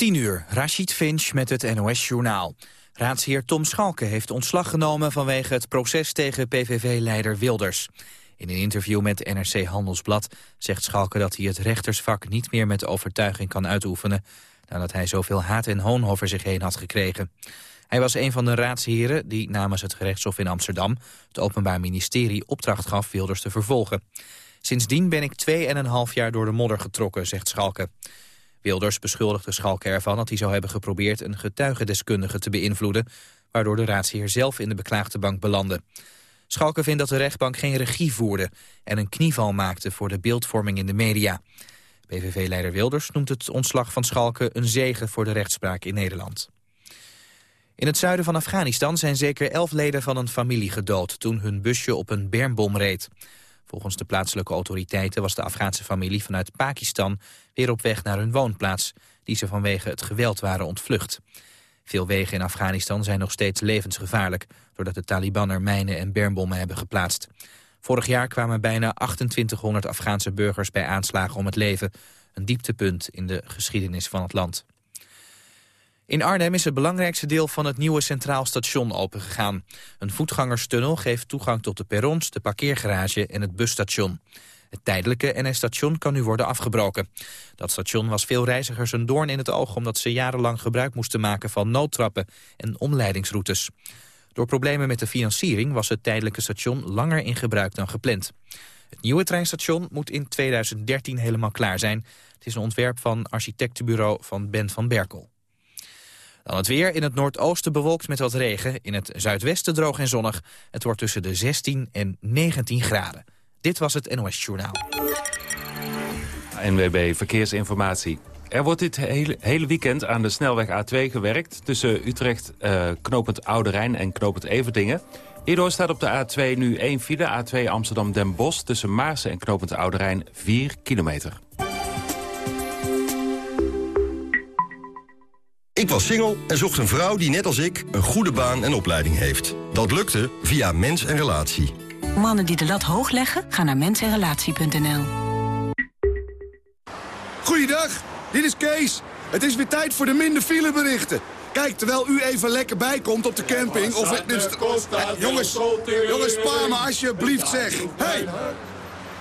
10 uur, Rashid Finch met het NOS-journaal. Raadsheer Tom Schalke heeft ontslag genomen vanwege het proces tegen PVV-leider Wilders. In een interview met NRC Handelsblad zegt Schalke dat hij het rechtersvak niet meer met overtuiging kan uitoefenen, nadat hij zoveel haat en hoon over zich heen had gekregen. Hij was een van de raadsheren die namens het gerechtshof in Amsterdam het Openbaar Ministerie opdracht gaf Wilders te vervolgen. Sindsdien ben ik twee en een half jaar door de modder getrokken, zegt Schalke. Wilders beschuldigde Schalke ervan dat hij zou hebben geprobeerd een getuigendeskundige te beïnvloeden, waardoor de raadsheer zelf in de beklaagde bank belandde. Schalke vindt dat de rechtbank geen regie voerde en een knieval maakte voor de beeldvorming in de media. PVV-leider Wilders noemt het ontslag van Schalke een zegen voor de rechtspraak in Nederland. In het zuiden van Afghanistan zijn zeker elf leden van een familie gedood toen hun busje op een bermbom reed. Volgens de plaatselijke autoriteiten was de Afghaanse familie vanuit Pakistan weer op weg naar hun woonplaats, die ze vanwege het geweld waren ontvlucht. Veel wegen in Afghanistan zijn nog steeds levensgevaarlijk, doordat de Taliban er mijnen en bermbommen hebben geplaatst. Vorig jaar kwamen bijna 2800 Afghaanse burgers bij aanslagen om het leven, een dieptepunt in de geschiedenis van het land. In Arnhem is het belangrijkste deel van het nieuwe Centraal Station opengegaan. Een voetgangerstunnel geeft toegang tot de perrons, de parkeergarage en het busstation. Het tijdelijke NS-station kan nu worden afgebroken. Dat station was veel reizigers een doorn in het oog... omdat ze jarenlang gebruik moesten maken van noodtrappen en omleidingsroutes. Door problemen met de financiering was het tijdelijke station langer in gebruik dan gepland. Het nieuwe treinstation moet in 2013 helemaal klaar zijn. Het is een ontwerp van architectenbureau van Ben van Berkel. Dan het weer. In het noordoosten bewolkt met wat regen. In het zuidwesten droog en zonnig. Het wordt tussen de 16 en 19 graden. Dit was het NOS Journaal. NWB Verkeersinformatie. Er wordt dit hele, weekend aan de snelweg A2 gewerkt... tussen Utrecht, uh, knooppunt Oude Rijn en knooppunt Everdingen. Hierdoor staat op de A2 nu één file, A2 Amsterdam-Den Bosch... tussen Maarsen en knooppunt Oude Rijn 4 kilometer. Ik was single en zocht een vrouw die net als ik een goede baan en opleiding heeft. Dat lukte via Mens en Relatie. Mannen die de lat hoog leggen, gaan naar mensenrelatie.nl. Goeiedag, dit is Kees. Het is weer tijd voor de minder fileberichten. Kijk, terwijl u even lekker bijkomt op de camping... of het... Jongens, jongens, spaar me alsjeblieft, zeg. Hey,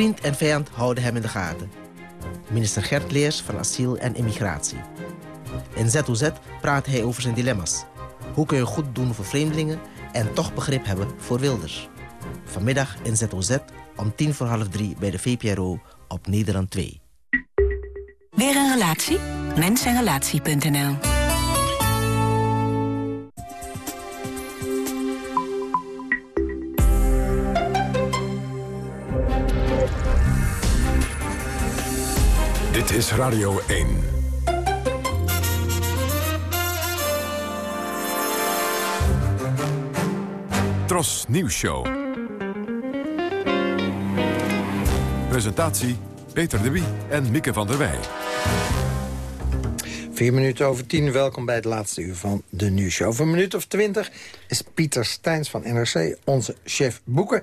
Vriend en vijand houden hem in de gaten. Minister Gert Leers van Asiel en Immigratie. In ZOZ praat hij over zijn dilemma's. Hoe kun je goed doen voor vreemdelingen en toch begrip hebben voor wilders? Vanmiddag in ZOZ om tien voor half drie bij de VPRO op Nederland 2. Weer een relatie? Mensenrelatie.nl Dit is Radio 1. Tros Nieuws Show. Presentatie Peter de Wie en Mieke van der Wij. Vier minuten over tien, welkom bij het laatste uur van de nieuwsshow. Over een minuut of twintig is Pieter Steins van NRC, onze chef boeken.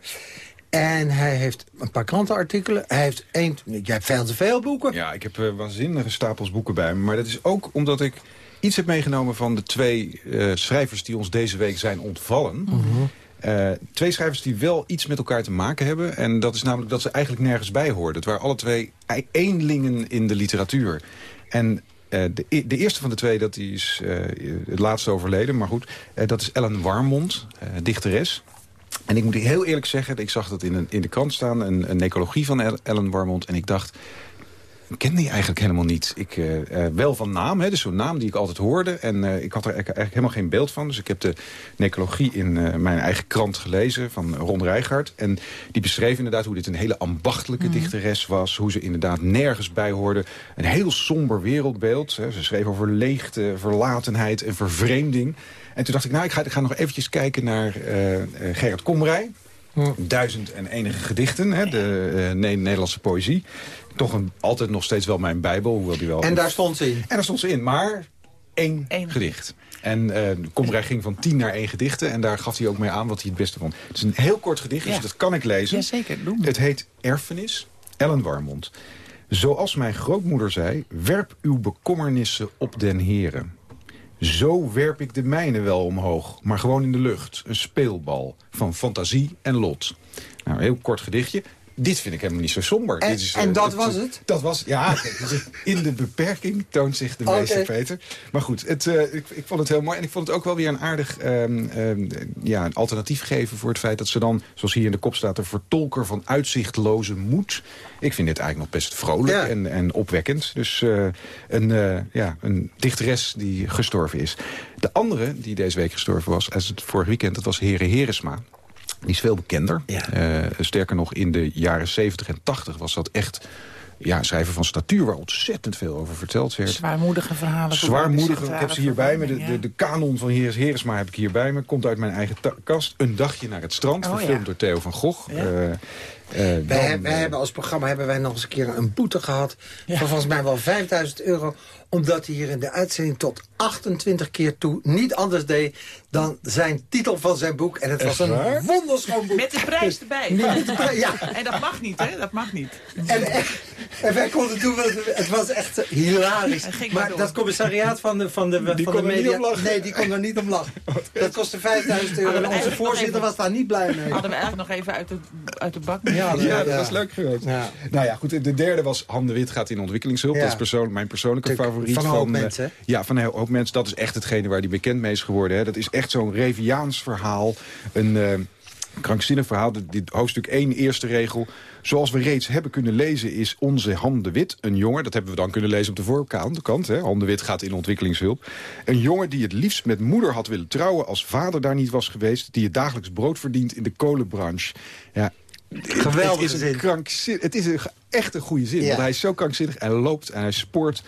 En hij heeft een paar krantenartikelen. Hij heeft één... Jij hebt veel te veel boeken. Ja, ik heb uh, waanzinnige stapels boeken bij me. Maar dat is ook omdat ik iets heb meegenomen van de twee uh, schrijvers... die ons deze week zijn ontvallen. Mhm. Uh, twee schrijvers die wel iets met elkaar te maken hebben. En dat is namelijk dat ze eigenlijk nergens bij hoorden. Het waren alle twee eenlingen in de literatuur. En de, de, eerste van de twee, dat die is het laatste overleden, maar goed. dat is Ellen Warmond, dichteres. En ik moet heel eerlijk zeggen, ik zag dat in, een, in de krant staan... een, een necrologie van Ellen Warmond. En ik dacht, kende je eigenlijk helemaal niet. Ik, uh, wel van naam, hè, dus zo'n naam die ik altijd hoorde. En uh, ik had er eigenlijk helemaal geen beeld van. Dus ik heb de necrologie in mijn eigen krant gelezen van Ron Rijgaard. En die beschreef inderdaad hoe dit een hele ambachtelijke mm. dichteres was. Hoe ze inderdaad nergens bij hoorde. Een heel somber wereldbeeld. Hè. Ze schreef over leegte, verlatenheid en vervreemding. En toen dacht ik, nou, ik ga, ik ga nog eventjes kijken naar Gerrit Komrij. Duizend en enige gedichten, hè, de Nederlandse poëzie toch een, altijd nog steeds wel mijn bijbel. Hoewel die wel en daar stond ze in? En daar stond ze in, maar één gedicht. En uh, Komrij ging van tien naar één gedichten. En daar gaf hij ook mee aan wat hij het beste vond. Het is een heel kort gedicht, dus dat kan ik lezen. Jazeker, doe Het heet Erfenis, Ellen Warmond. Zoals mijn grootmoeder zei, werp uw bekommernissen op den heren. Zo werp ik de mijne wel omhoog, maar gewoon in de lucht. Een speelbal van fantasie en lot. Nou, een heel kort gedichtje. Dit vind ik helemaal niet zo somber. En, Dit is, en dat was het? Dat was, ja, in de beperking toont zich de meester Peter. Maar goed, het, uh, ik, ik, vond het heel mooi. En ik vond het ook wel weer een aardig um, um, ja, een alternatief geven voor het feit dat ze dan, zoals hier in de kop staat, de vertolker van uitzichtloze moed. Ik vind dit eigenlijk nog best vrolijk ja. en, en opwekkend. Dus uh, een, ja, een dichteres die gestorven is. De andere die deze week gestorven was, als het vorig weekend, dat was Heren Heresma. Die is veel bekender. Uh, sterker nog, in de jaren 70 en 80 was dat echt ja, schrijver van statuur waar ontzettend veel over verteld werd. Zwaarmoedige verhalen. Zwaarmoedige, ik heb ze hier bij me. De, de, de kanon van Heres Heresma heb ik hier bij me. Komt uit mijn eigen kast. Een dagje naar het strand, oh, verfilmd ja. door Theo van Gogh. Ja. Uh, uh, wij, wij, hebben als programma hebben wij nog eens een keer een boete gehad... van volgens mij wel 5000 euro omdat hij hier in de uitzending tot 28 keer toe niet anders deed dan zijn titel van zijn boek. En het was een waar? wonderschoon boek. Met de prijs erbij. Met de prijs, ja. En dat mag niet, hè? Dat mag niet. En, en wij konden doen, het was echt hilarisch. Maar, dat commissariaat van de, van de, die van de media... Nee, die kon er niet om lachen. Dat kostte 5000 euro. En onze voorzitter even, was daar niet blij mee. Hadden we eigenlijk nog even uit de, uit de bak. Ja, dat, ja, dat was leuk geweest. Ja. Nou ja, goed. De derde was Han de Wit gaat in ontwikkelingshulp. Dat is persoon, mijn persoonlijke favoriet van van, mensen. Ja, van een hoop mensen. Dat is echt hetgene waar hij bekend mee is geworden. Hè. Dat is echt zo'n Reviaans verhaal. Een uh, krankzinnig verhaal. Dit hoofdstuk 1, eerste regel. Zoals we reeds hebben kunnen lezen is onze Han de Wit, een jongen... dat hebben we dan kunnen lezen op de voorkant. Hè. Han de Wit gaat in ontwikkelingshulp. Een jongen die het liefst met moeder had willen trouwen... als vader daar niet was geweest. Die het dagelijks brood verdient in de kolenbranche. Ja, Geweldig het is een krankzin, Het is een, echt een goede zin. Ja. Want hij is zo krankzinnig. Hij loopt en hij spoort.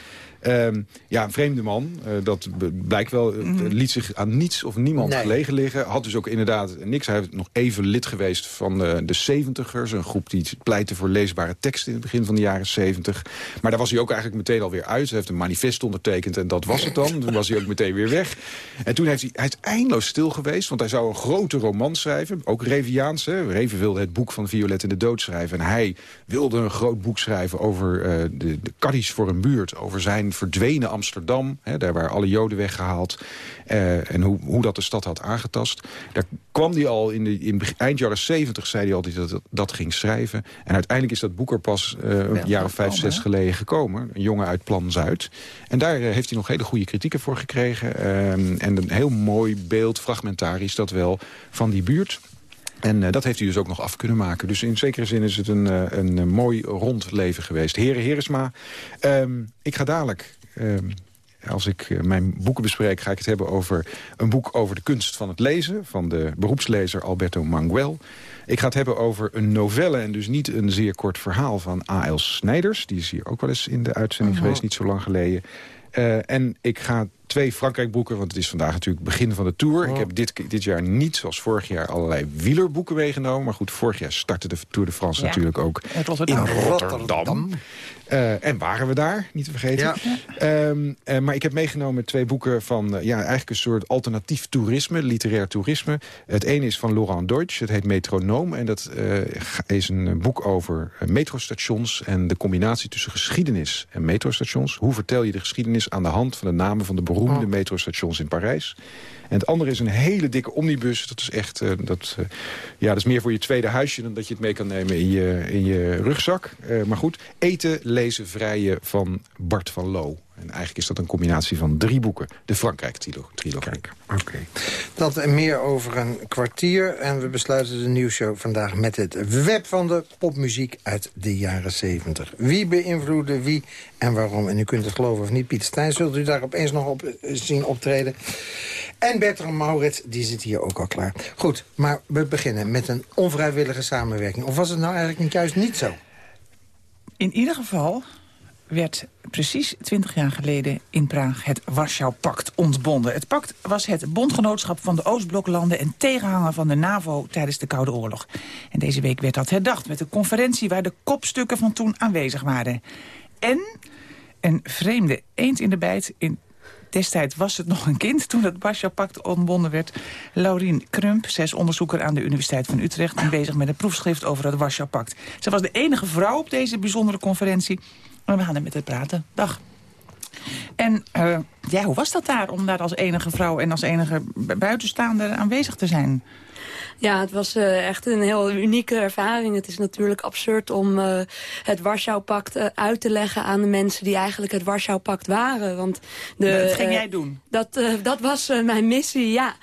Um, ja, een vreemde man. Uh, dat blijkt wel. Mm -hmm. liet zich aan niets of niemand nee. gelegen liggen. Had dus ook inderdaad niks. Hij is nog even lid geweest van de, de 70ers. Een groep die pleitte voor leesbare teksten in het begin van de jaren 70. Maar daar was hij ook eigenlijk meteen alweer uit. Hij heeft een manifest ondertekend en dat was het dan. toen was hij ook meteen weer weg. En toen heeft hij, hij is eindeloos stil geweest. Want hij zou een grote roman schrijven. Ook Reviaans. Hè. Reven wilde het boek van Violet in de Dood schrijven. En hij wilde een groot boek schrijven over uh, de, de kaddies voor een buurt. Over zijn verdwenen Amsterdam. Hè, daar waren alle Joden weggehaald. Uh, en hoe, hoe dat de stad had aangetast. Daar kwam hij al in, de, in eind jaren 70 zei hij altijd dat, dat dat ging schrijven. En uiteindelijk is dat boek er pas uh, een jaar of vijf, zes geleden gekomen. Een jongen uit Plan Zuid. En daar heeft hij nog hele goede kritieken voor gekregen. Ehm, en een heel mooi beeld, fragmentarisch dat wel, van die buurt. En uh, dat heeft hij dus ook nog af kunnen maken. Dus in zekere zin is het een, uh, een, een mooi rond leven geweest. Heren Heresma, um, ik ga dadelijk... Um, als ik mijn boeken bespreek, ga ik het hebben over een boek over de kunst van het lezen... van de beroepslezer Alberto Manguel. Ik ga het hebben over een novelle en dus niet een zeer kort verhaal van A.L. Snijders. Die is hier ook wel eens in de uitzending -huh. geweest, niet zo lang geleden. En ik ga twee Frankrijk-boeken, want het is vandaag natuurlijk het begin van de Tour. Oh. Ik heb dit, dit jaar niet, zoals vorig jaar, allerlei wielerboeken meegenomen. Maar goed, vorig jaar startte de Tour de France ja. natuurlijk ook in Rotterdam. Rotterdam. Uh, en waren we daar, niet te vergeten. Ja. Um, uh, maar ik heb meegenomen twee boeken van uh, ja, eigenlijk een soort alternatief toerisme, literair toerisme. Het ene is van Laurent Deutsch, het heet Metronoom. En dat is een boek over metrostations en de combinatie tussen geschiedenis en metrostations. Hoe vertel je de geschiedenis aan de hand van de namen van de beroemde oh. metrostations in Parijs? En het andere is een hele dikke omnibus. Dat is echt, uh, dat, uh, ja, dat is meer voor je tweede huisje... dan dat je het mee kan nemen in je, in je rugzak. Uh, maar goed, eten, lezen, vrijen van Bart van Loo. En eigenlijk is dat een combinatie van drie boeken. De Frankrijk-trilogie. Oké. Dat en meer over een kwartier. En we besluiten de nieuwsshow vandaag met het web van de popmuziek uit de jaren 70. Wie beïnvloedde wie en waarom? En u kunt het geloven of niet. Pieter Stijn zult u daar opeens nog op eh, zien optreden. En Bertram Maurits, die zit hier ook al klaar. Goed, maar we beginnen met een onvrijwillige samenwerking. Of was het nou eigenlijk juist niet zo? In ieder geval werd precies twintig jaar geleden in Praag het Warschau-pact ontbonden. Het pact was het bondgenootschap van de Oostbloklanden... en tegenhanger van de NAVO tijdens de Koude Oorlog. En deze week werd dat herdacht met een conferentie... waar de kopstukken van toen aanwezig waren. En een vreemde eend in de bijt in Destijds was het nog een kind toen het Warschau-pact ontbonden werd. Laurien Krump, zes onderzoeker aan de Universiteit van Utrecht... en bezig met een proefschrift over het Warschau-pact. Ze was de enige vrouw op deze bijzondere conferentie. We gaan er met haar praten. Dag. En uh, ja, hoe was dat daar om daar als enige vrouw en als enige buitenstaander aanwezig te zijn? Ja, het was uh, echt een heel unieke ervaring. Het is natuurlijk absurd om uh, het Warschau-pact uh, uit te leggen aan de mensen die eigenlijk het Warschau-pact waren. Want de, dat ging jij doen? Dat, dat was mijn missie, ja.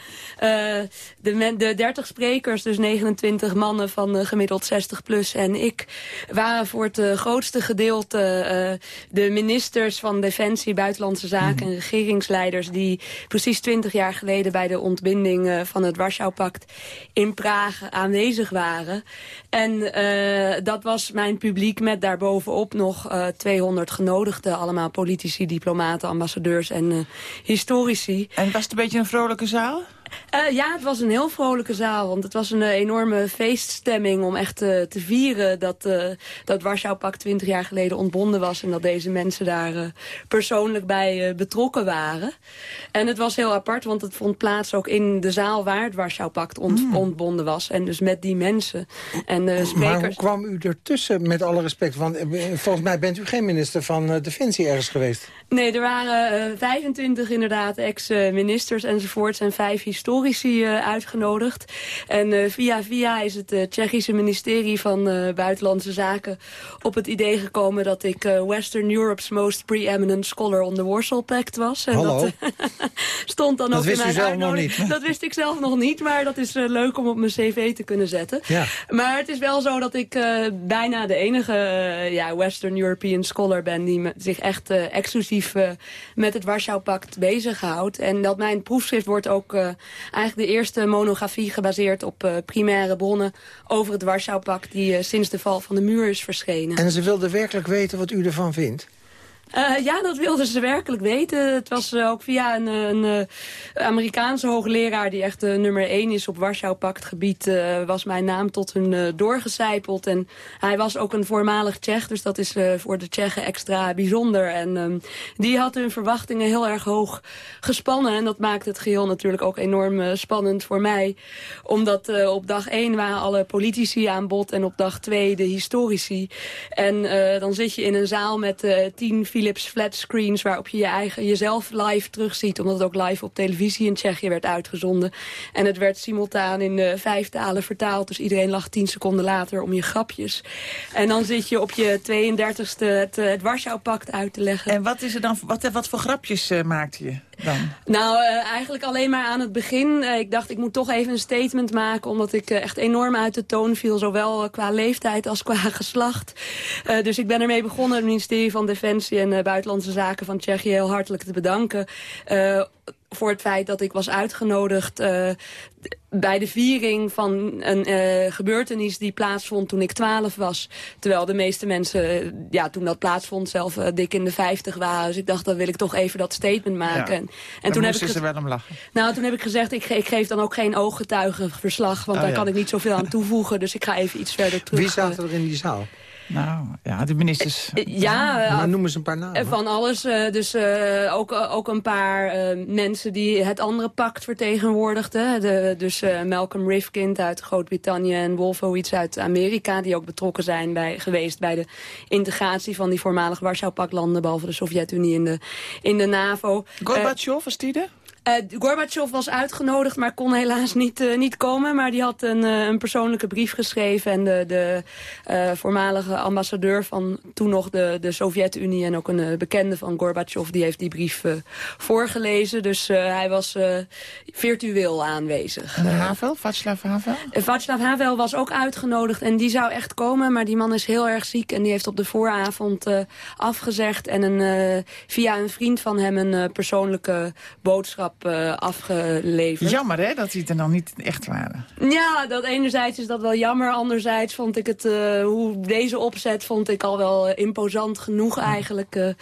de, de 30 sprekers, dus 29 mannen van gemiddeld 60 plus en ik... waren voor het grootste gedeelte de ministers van Defensie, Buitenlandse Zaken... en mhm. regeringsleiders die precies 20 jaar geleden bij de ontbinding van het Warschau-pact in Praag aanwezig waren. En uh, dat was mijn publiek met daarbovenop nog uh, 200 genodigden. Allemaal politici, diplomaten, ambassadeurs en uh, historici. En was het een beetje een vrolijke zaal? Uh, ja, het was een heel vrolijke zaal. Want het was een uh, enorme feeststemming om echt uh, te vieren... dat, dat Warschau-pact 20 jaar geleden ontbonden was... en dat deze mensen daar persoonlijk bij betrokken waren. En het was heel apart, want het vond plaats ook in de zaal... waar het Warschau-pact ont mm. ontbonden was. En dus met die mensen en sprekers. Maar hoe kwam u ertussen, met alle respect? Want volgens mij bent u geen minister van Defensie ergens geweest. Nee, er waren 25 inderdaad ex-ministers enzovoorts... en vijf historici uh, uitgenodigd. En uh, via via is het uh, Tsjechische ministerie van Buitenlandse Zaken op het idee gekomen dat ik Western Europe's most preeminent scholar on the Warsaw Pact was. En Hallo. dat stond dan dat ook wist in mijn zelf nog niet. Dat wist ik zelf nog niet, maar dat is leuk om op mijn cv te kunnen zetten. Ja. Maar het is wel zo dat ik bijna de enige ja, Western European scholar ben die zich echt exclusief met het Warschau Pact bezighoudt. En dat mijn proefschrift wordt ook eigenlijk de eerste monografie gebaseerd op uh, primaire bronnen over het Warschau-pact die uh, sinds de val van de muur is verschenen. En ze wilden werkelijk weten wat u ervan vindt? Uh, ja, dat wilden ze werkelijk weten. Het was uh, ook via een, een uh, Amerikaanse hoogleraar... die echt nummer één is op Warschau-pact-gebied... was mijn naam tot hun doorgecijpeld. En hij was ook een voormalig Tsjech, dus dat is voor de Tsjechen extra bijzonder. En um, die had hun verwachtingen heel erg hoog gespannen. En dat maakt het geheel natuurlijk ook enorm spannend voor mij. Omdat op dag één waren alle politici aan bod... en op dag twee de historici. En dan zit je in een zaal met tien Philips flatscreens waarop je, je eigen, jezelf live terugziet. Omdat het ook live op televisie in Tsjechië werd uitgezonden. En het werd simultaan in uh, vijf talen vertaald. Dus iedereen lag tien seconden later om je grapjes. En dan zit je op je 32e het, het Warschau-pact uit te leggen. En wat, is er dan, wat, wat voor grapjes uh, maakte je? Nou, uh, eigenlijk alleen maar aan het begin. Uh, ik dacht, ik moet toch even een statement maken... omdat ik uh, echt enorm uit de toon viel... zowel qua leeftijd als qua geslacht. dus ik ben ermee begonnen, het ministerie van Defensie... en Buitenlandse Zaken van Tsjechië heel hartelijk te bedanken voor het feit dat ik was uitgenodigd uh, bij de viering van een uh, gebeurtenis die plaatsvond toen ik 12 was. Terwijl de meeste mensen, ja, toen dat plaatsvond, zelf uh, dik in de 50 waren. Dus ik dacht, dan wil ik toch even dat statement maken. Ja. En, en toen heb ik ze wel om lachen. Nou, toen heb ik gezegd, ik, ik geef dan ook geen ooggetuigenverslag. Want oh, daar ja. kan ik niet zoveel aan toevoegen. Dus ik ga even iets verder terug. Wie zaten er in die zaal? Nou, ja, de ministers. Ja, uh, maar noemen ze een paar namen. Van alles. Uh, dus uh, ook, ook een paar mensen die het andere pact vertegenwoordigden. De, dus Malcolm Rifkind uit Groot-Brittannië en Wolfowitz uit Amerika... die ook betrokken zijn bij, geweest bij de integratie van die voormalig Warschau-pactlanden... behalve de Sovjet-Unie in de, in de NAVO. Gorbachev, was die er? Uh, Gorbachev was uitgenodigd, maar kon helaas niet, uh, niet komen. Maar die had een, uh, een persoonlijke brief geschreven. En de, de voormalige ambassadeur van toen nog de, de Sovjet-Unie... en ook een bekende van Gorbachev, die heeft die brief voorgelezen. Dus hij was virtueel aanwezig. En Havel, Václav Havel? Václav Havel was ook uitgenodigd en die zou echt komen. Maar die man is heel erg ziek en die heeft op de vooravond afgezegd. En een, via een vriend van hem een persoonlijke boodschap uh, afgeleverd. Jammer hè, dat die er dan niet echt waren. Ja, dat enerzijds is dat wel jammer. Anderzijds vond ik het, uh, hoe deze opzet, vond ik al wel uh, imposant genoeg eigenlijk.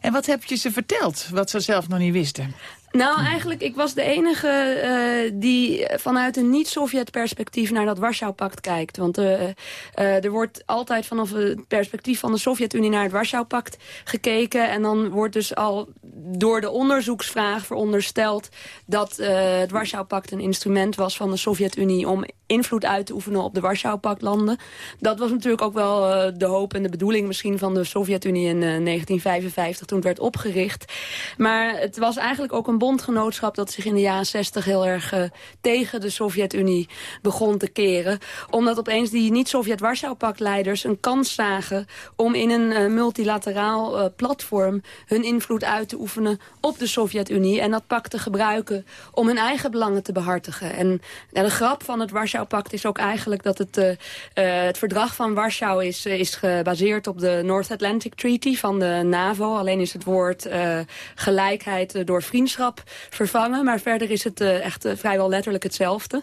En wat heb je ze verteld, wat ze zelf nog niet wisten? Nou, eigenlijk, ik was de enige uh, die vanuit een niet-Sovjet perspectief naar dat Warschau-pact kijkt. Want uh, uh, er wordt altijd vanaf het perspectief van de Sovjet-Unie naar het Warschau-pact gekeken. En dan wordt dus al door de onderzoeksvraag verondersteld dat het Warschau-pact een instrument was van de Sovjet-Unie om invloed uit te oefenen op de Warschau-pactlanden. Dat was natuurlijk ook wel de hoop en de bedoeling misschien van de Sovjet-Unie in 1955 toen het werd opgericht. Maar het was eigenlijk ook een bondgenootschap dat zich in de jaren 60 heel erg uh, tegen de Sovjet-Unie begon te keren. Omdat opeens die niet-Sovjet-Warschau-paktleiders een kans zagen om in een uh, multilateraal uh, platform hun invloed uit te oefenen op de Sovjet-Unie. En dat pact te gebruiken om hun eigen belangen te behartigen. En de grap van het Warschau-pact is ook eigenlijk dat het, het verdrag van Warschau is, is gebaseerd op de North Atlantic Treaty van de NAVO. Alleen is het woord gelijkheid door vriendschap vervangen. Maar verder is het uh, echt uh, vrijwel letterlijk hetzelfde.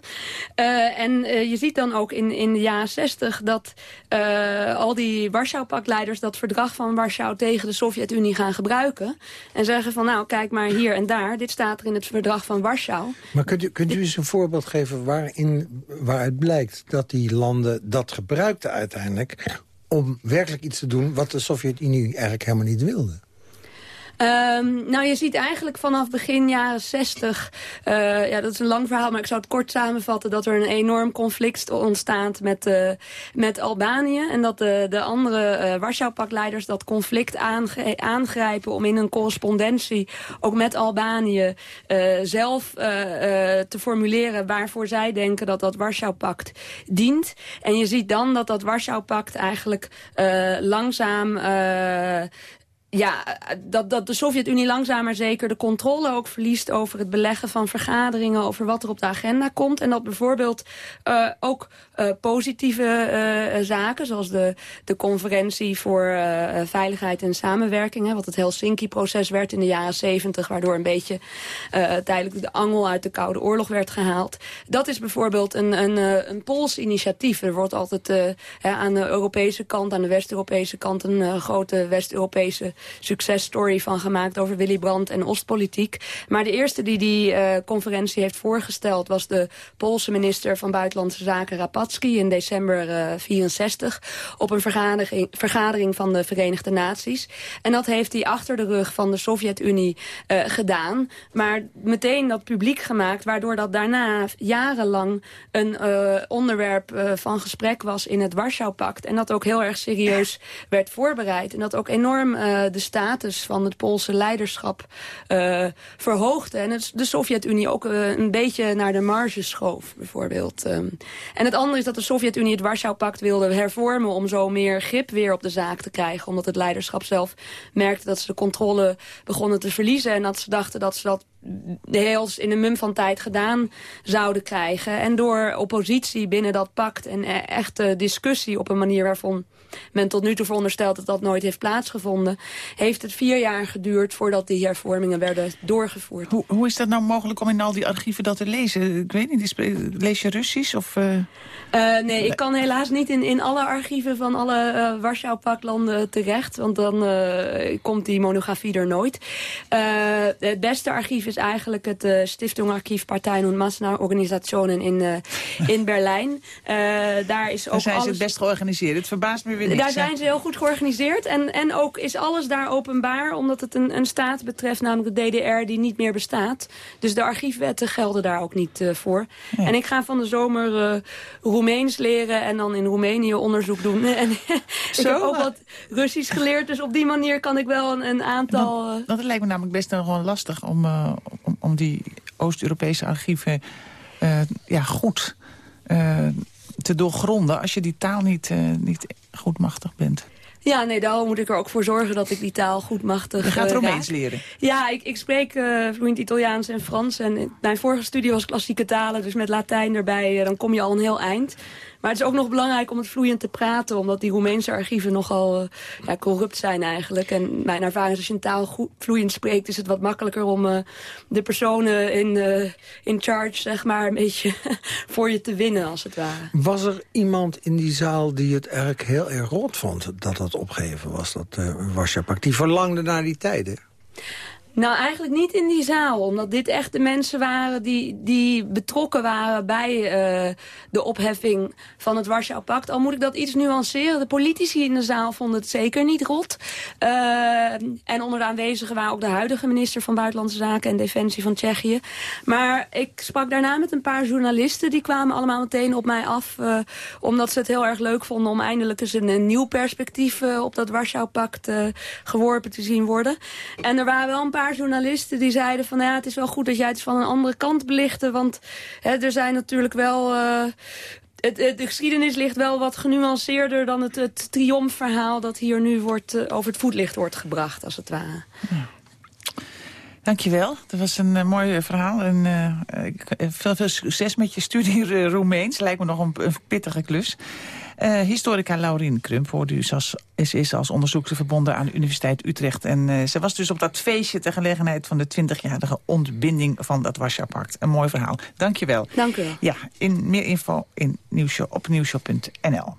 Uh, en je ziet dan ook in, in de jaren 60 dat al die Warschau-pakleiders dat verdrag van Warschau tegen de Sovjet-Unie gaan gebruiken. En zeggen van nou kijk maar hier en daar, dit staat er in het verdrag van Warschau. Maar kunt u, kunt u eens een voorbeeld geven waarin, waaruit blijkt dat die landen dat gebruikten uiteindelijk om werkelijk iets te doen wat de Sovjet-Unie eigenlijk helemaal niet wilde? Um, nou, je ziet eigenlijk vanaf begin jaren 60, uh, ja, dat is een lang verhaal, maar ik zou het kort samenvatten, dat er een enorm conflict ontstaat met, uh, met Albanië. En dat de, de andere uh, Warschau-pakleiders dat conflict aangrijpen om in een correspondentie, ook met Albanië, zelf te formuleren waarvoor zij denken dat dat Warschau-pact dient. En je ziet dan dat dat Warschau-pact eigenlijk langzaam ja, dat, dat de Sovjet-Unie langzaam maar zeker de controle ook verliest over het beleggen van vergaderingen, over wat er op de agenda komt. En dat bijvoorbeeld uh, ook uh, positieve uh, zaken, zoals de, de conferentie voor veiligheid en samenwerking, hè, wat het Helsinki-proces werd in de jaren zeventig, waardoor een beetje tijdelijk de angel uit de Koude Oorlog werd gehaald. Dat is bijvoorbeeld een, een, een Pools initiatief. Er wordt altijd aan de Europese kant, aan de West-Europese kant, een grote West-Europese successtory van gemaakt over Willy Brandt en Oostpolitiek. Maar de eerste die die uh, conferentie heeft voorgesteld was de Poolse minister van Buitenlandse Zaken Rapatski in december uh, 64 op een vergadering, vergadering van de Verenigde Naties. En dat heeft hij achter de rug van de Sovjet-Unie uh, gedaan. Maar meteen dat publiek gemaakt, waardoor dat daarna jarenlang een onderwerp van gesprek was in het Warschau-pact. En dat ook heel erg serieus werd voorbereid. En dat ook enorm de status van het Poolse leiderschap uh, verhoogde. En het, de Sovjet-Unie ook uh, een beetje naar de marge schoof, bijvoorbeeld. Um, en het andere is dat de Sovjet-Unie het Warschau-pact wilde hervormen... om zo meer grip weer op de zaak te krijgen. Omdat het leiderschap zelf merkte dat ze de controle begonnen te verliezen... en dat ze dachten dat ze dat heel in een mum van tijd gedaan zouden krijgen. En door oppositie binnen dat pact en e-, echte discussie op een manier waarvan men tot nu toe veronderstelt dat dat nooit heeft plaatsgevonden, heeft het vier jaar geduurd voordat die hervormingen werden doorgevoerd. Hoe, hoe is dat nou mogelijk om in al die archieven dat te lezen? Ik weet niet, lees je Russisch? Of, uh... Uh, nee, ik kan helaas niet in, in alle archieven van alle uh, Warschau-paklanden terecht. Want dan komt die monografie er nooit. het beste archief is eigenlijk het Stiftung Archief Partij und Massenorganisationen in, in Berlijn. daar is ook daar zijn alles... ze het best georganiseerd. Het verbaast me weer niks. Daar zijn ze heel goed georganiseerd. En, en ook is alles daar openbaar, omdat het een, een staat betreft, namelijk de DDR, die niet meer bestaat. Dus de archiefwetten gelden daar ook niet voor. Ja. En ik ga van de zomer Roemeens leren en dan in Roemenië onderzoek doen. En ik heb ook wat Russisch geleerd, dus op die manier kan ik wel een, een aantal... Want, want het lijkt me namelijk best nog gewoon lastig om, uh, om, om die Oost-Europese archieven ja, goed te doorgronden... als je die taal niet, uh, niet goed machtig bent? Ja, nee, daarom moet ik er ook voor zorgen dat ik die taal goed machtig Je gaat Romeins leren? Ja, ik, ik spreek uh, vloeiend Italiaans en Frans. En mijn vorige studie was klassieke talen, dus met Latijn erbij, dan kom je al een heel eind. Maar het is ook nog belangrijk om het vloeiend te praten... omdat die Roemeense archieven nogal uh, ja, corrupt zijn eigenlijk. En mijn ervaring is als je een taal goed, vloeiend spreekt... is het wat makkelijker om uh, de personen in, uh, in charge zeg maar, een beetje voor je te winnen, als het ware. Was er iemand in die zaal die het eigenlijk heel erg rot vond... dat dat opgeven was, dat uh, Warschau Die verlangde naar die tijden? Nou, eigenlijk niet in die zaal. Omdat dit echt de mensen waren die, die betrokken waren bij uh, de opheffing van het Warschau-pact. Al moet ik dat iets nuanceren. De politici in de zaal vonden het zeker niet rot. Uh, en onder de aanwezigen waren ook de huidige minister van Buitenlandse Zaken en Defensie van Tsjechië. Maar ik sprak daarna met een paar journalisten. Die kwamen allemaal meteen op mij af. Uh, omdat ze het heel erg leuk vonden om eindelijk eens een, een nieuw perspectief op dat Warschau-pact geworpen te zien worden. En er waren wel een paar journalisten die zeiden van... ja, het is wel goed dat jij het van een andere kant belichten. Want hè, er zijn natuurlijk wel... Uh, het, de geschiedenis ligt wel wat genuanceerder dan het, het triomfverhaal... dat hier nu wordt, uh, over het voetlicht wordt gebracht, als het ware. Ja. Dankjewel. Dat was een uh, mooi verhaal. En, veel, veel succes met je studie Roemeens. Lijkt me nog een pittige klus. Uh, historica Laurien Krump hoorde u als, is, is als onderzoekster verbonden aan de Universiteit Utrecht. En uh, ze was dus op dat feestje ter gelegenheid van de 20-jarige ontbinding van dat Warschau-pact. Een mooi verhaal. Dank je wel. Dank u wel. Ja, in, meer info in nieuwshow, op nieuwshow.nl.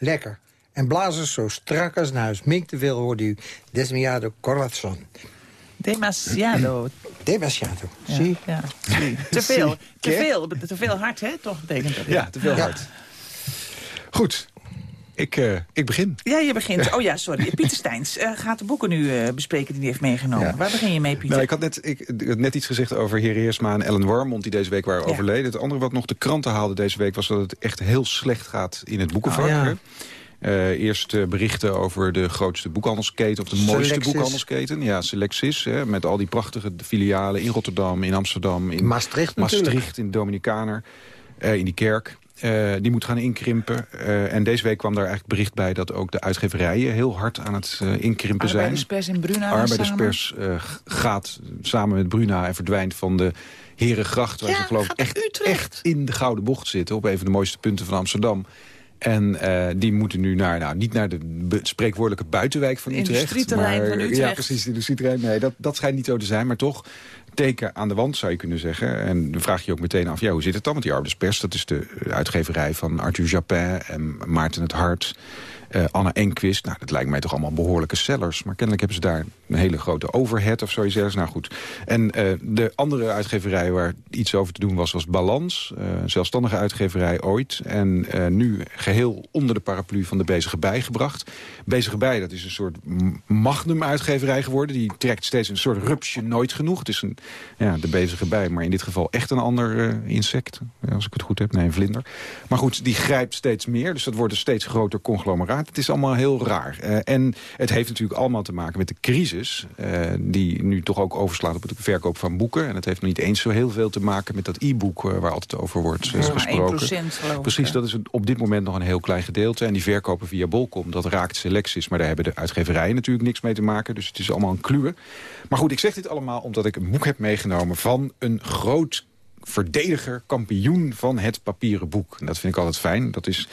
lekker. En blazers zo strak als een huis. Mink te veel hoorde u. Desmiado corazon. Demasiado. Demasiado. Ja, Zie? ja, zie. Te veel. Te veel. Te veel hard, hè? Toch betekent dat. Ja, te veel hard. Goed, ik, eh, ik begin. Ja, je begint. Oh ja, sorry. Pieter Steins eh, gaat de boeken nu eh, bespreken die hij heeft meegenomen. Ja. Waar begin je mee, Pieter? Nou, ik had net, ik, ik had net iets gezegd over Heer Eersma en Ellen Warmond... die deze week waren Ja. overleden. Het andere wat nog de kranten haalde deze week... was dat het echt heel slecht gaat in het boekenvak. Oh, ja. Eh, eerst eh, berichten over de grootste boekhandelsketen... of de mooiste boekhandelsketen. Ja, Selectis. Hè, met al die prachtige filialen in Rotterdam, in Amsterdam... in Maastricht natuurlijk. Maastricht, in de Dominikaner, eh, in die kerk. Eh, die moet gaan inkrimpen. Eh, en deze week kwam daar eigenlijk bericht bij... dat ook de uitgeverijen heel hard aan het eh, inkrimpen zijn. Arbeiderspers in Bruna? Arbeiderspers gaat samen met Bruna en verdwijnt van de Herengracht... waar Ja, ze geloof ik echt, in de gouden bocht zitten... op een van de mooiste punten van Amsterdam. En die moeten nu naar, nou, niet naar de spreekwoordelijke buitenwijk van Utrecht. Industrieterrein maar, van Ja, Utrecht. precies, de industrieterrein. Nee, dat, dat schijnt niet zo te zijn, maar toch teken aan de wand zou je kunnen zeggen. En dan vraag je ook meteen af, ja, hoe zit het dan? Want die Arbeiderspers, dat is de uitgeverij van Arthur Japin en Maarten het Hart... eh, Anna Enquist, nou, dat lijkt mij toch allemaal behoorlijke sellers. Maar kennelijk hebben ze daar een hele grote overhead of zoiets. Nou goed. En eh, de andere uitgeverij waar iets over te doen was, was Balans. een zelfstandige uitgeverij ooit. En eh, nu geheel onder de paraplu van de Bezige Bij gebracht. Bezige Bij, dat is een soort magnum uitgeverij geworden. Die trekt steeds een soort rupsje nooit genoeg. Het is een, ja, de Bezige Bij, maar in dit geval echt een ander insect. Als ik het goed heb, nee, een vlinder. Maar goed, die grijpt steeds meer. Dus dat wordt een steeds groter conglomeraat. Het is allemaal heel raar. En het heeft natuurlijk allemaal te maken met de crisis... eh, die nu toch ook overslaat op het verkoop van boeken. En het heeft niet eens zo heel veel te maken met dat e-boek... eh, waar altijd over wordt eh, gesproken. 1% geloof ik, Precies, dat is op dit moment nog een heel klein gedeelte. En die verkopen via Bolcom, dat raakt Selectis. Maar daar hebben de uitgeverijen natuurlijk niks mee te maken. Dus het is allemaal een kluwe. Maar goed, ik zeg dit allemaal omdat ik een boek heb meegenomen... van een groot verdediger, kampioen van het papieren boek. En dat vind ik altijd fijn. Dat is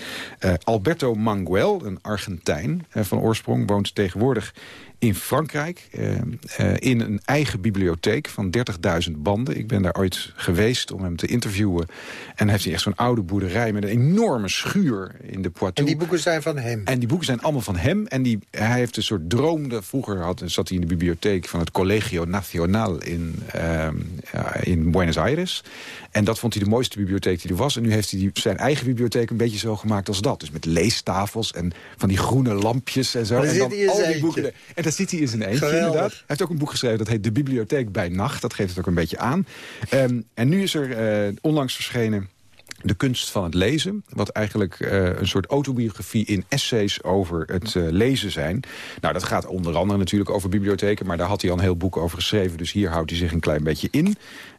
Alberto Manguel, een Argentijn van oorsprong. Woont tegenwoordig in Frankrijk eh, eh, in een eigen bibliotheek van 30.000 banden. Ik ben daar ooit geweest om hem te interviewen. En heeft hij echt zo'n oude boerderij met een enorme schuur in de Poitou. En die boeken zijn van hem. En die boeken zijn allemaal van hem. En die, hij heeft een soort droom. dat- Vroeger had, zat hij in de bibliotheek van het Colegio Nacional in, ehm, in Buenos Aires. En dat vond hij de mooiste bibliotheek die er was. En nu heeft hij die, zijn eigen bibliotheek een beetje zo gemaakt als dat. Dus met leestafels en van die groene lampjes en zo. En dan al die eentje. boeken. En daar zit hij in zijn eentje Geweldig. inderdaad. Hij heeft ook een boek geschreven dat heet De Bibliotheek bij Nacht. Dat geeft het ook een beetje aan. Ehm, en nu is er eh, onlangs verschenen de kunst van het lezen. Wat eigenlijk eh, een soort autobiografie in essays over het eh, lezen zijn. Nou, dat gaat onder andere natuurlijk over bibliotheken. Maar daar had hij al een heel boek over geschreven. Dus hier houdt hij zich een klein beetje in.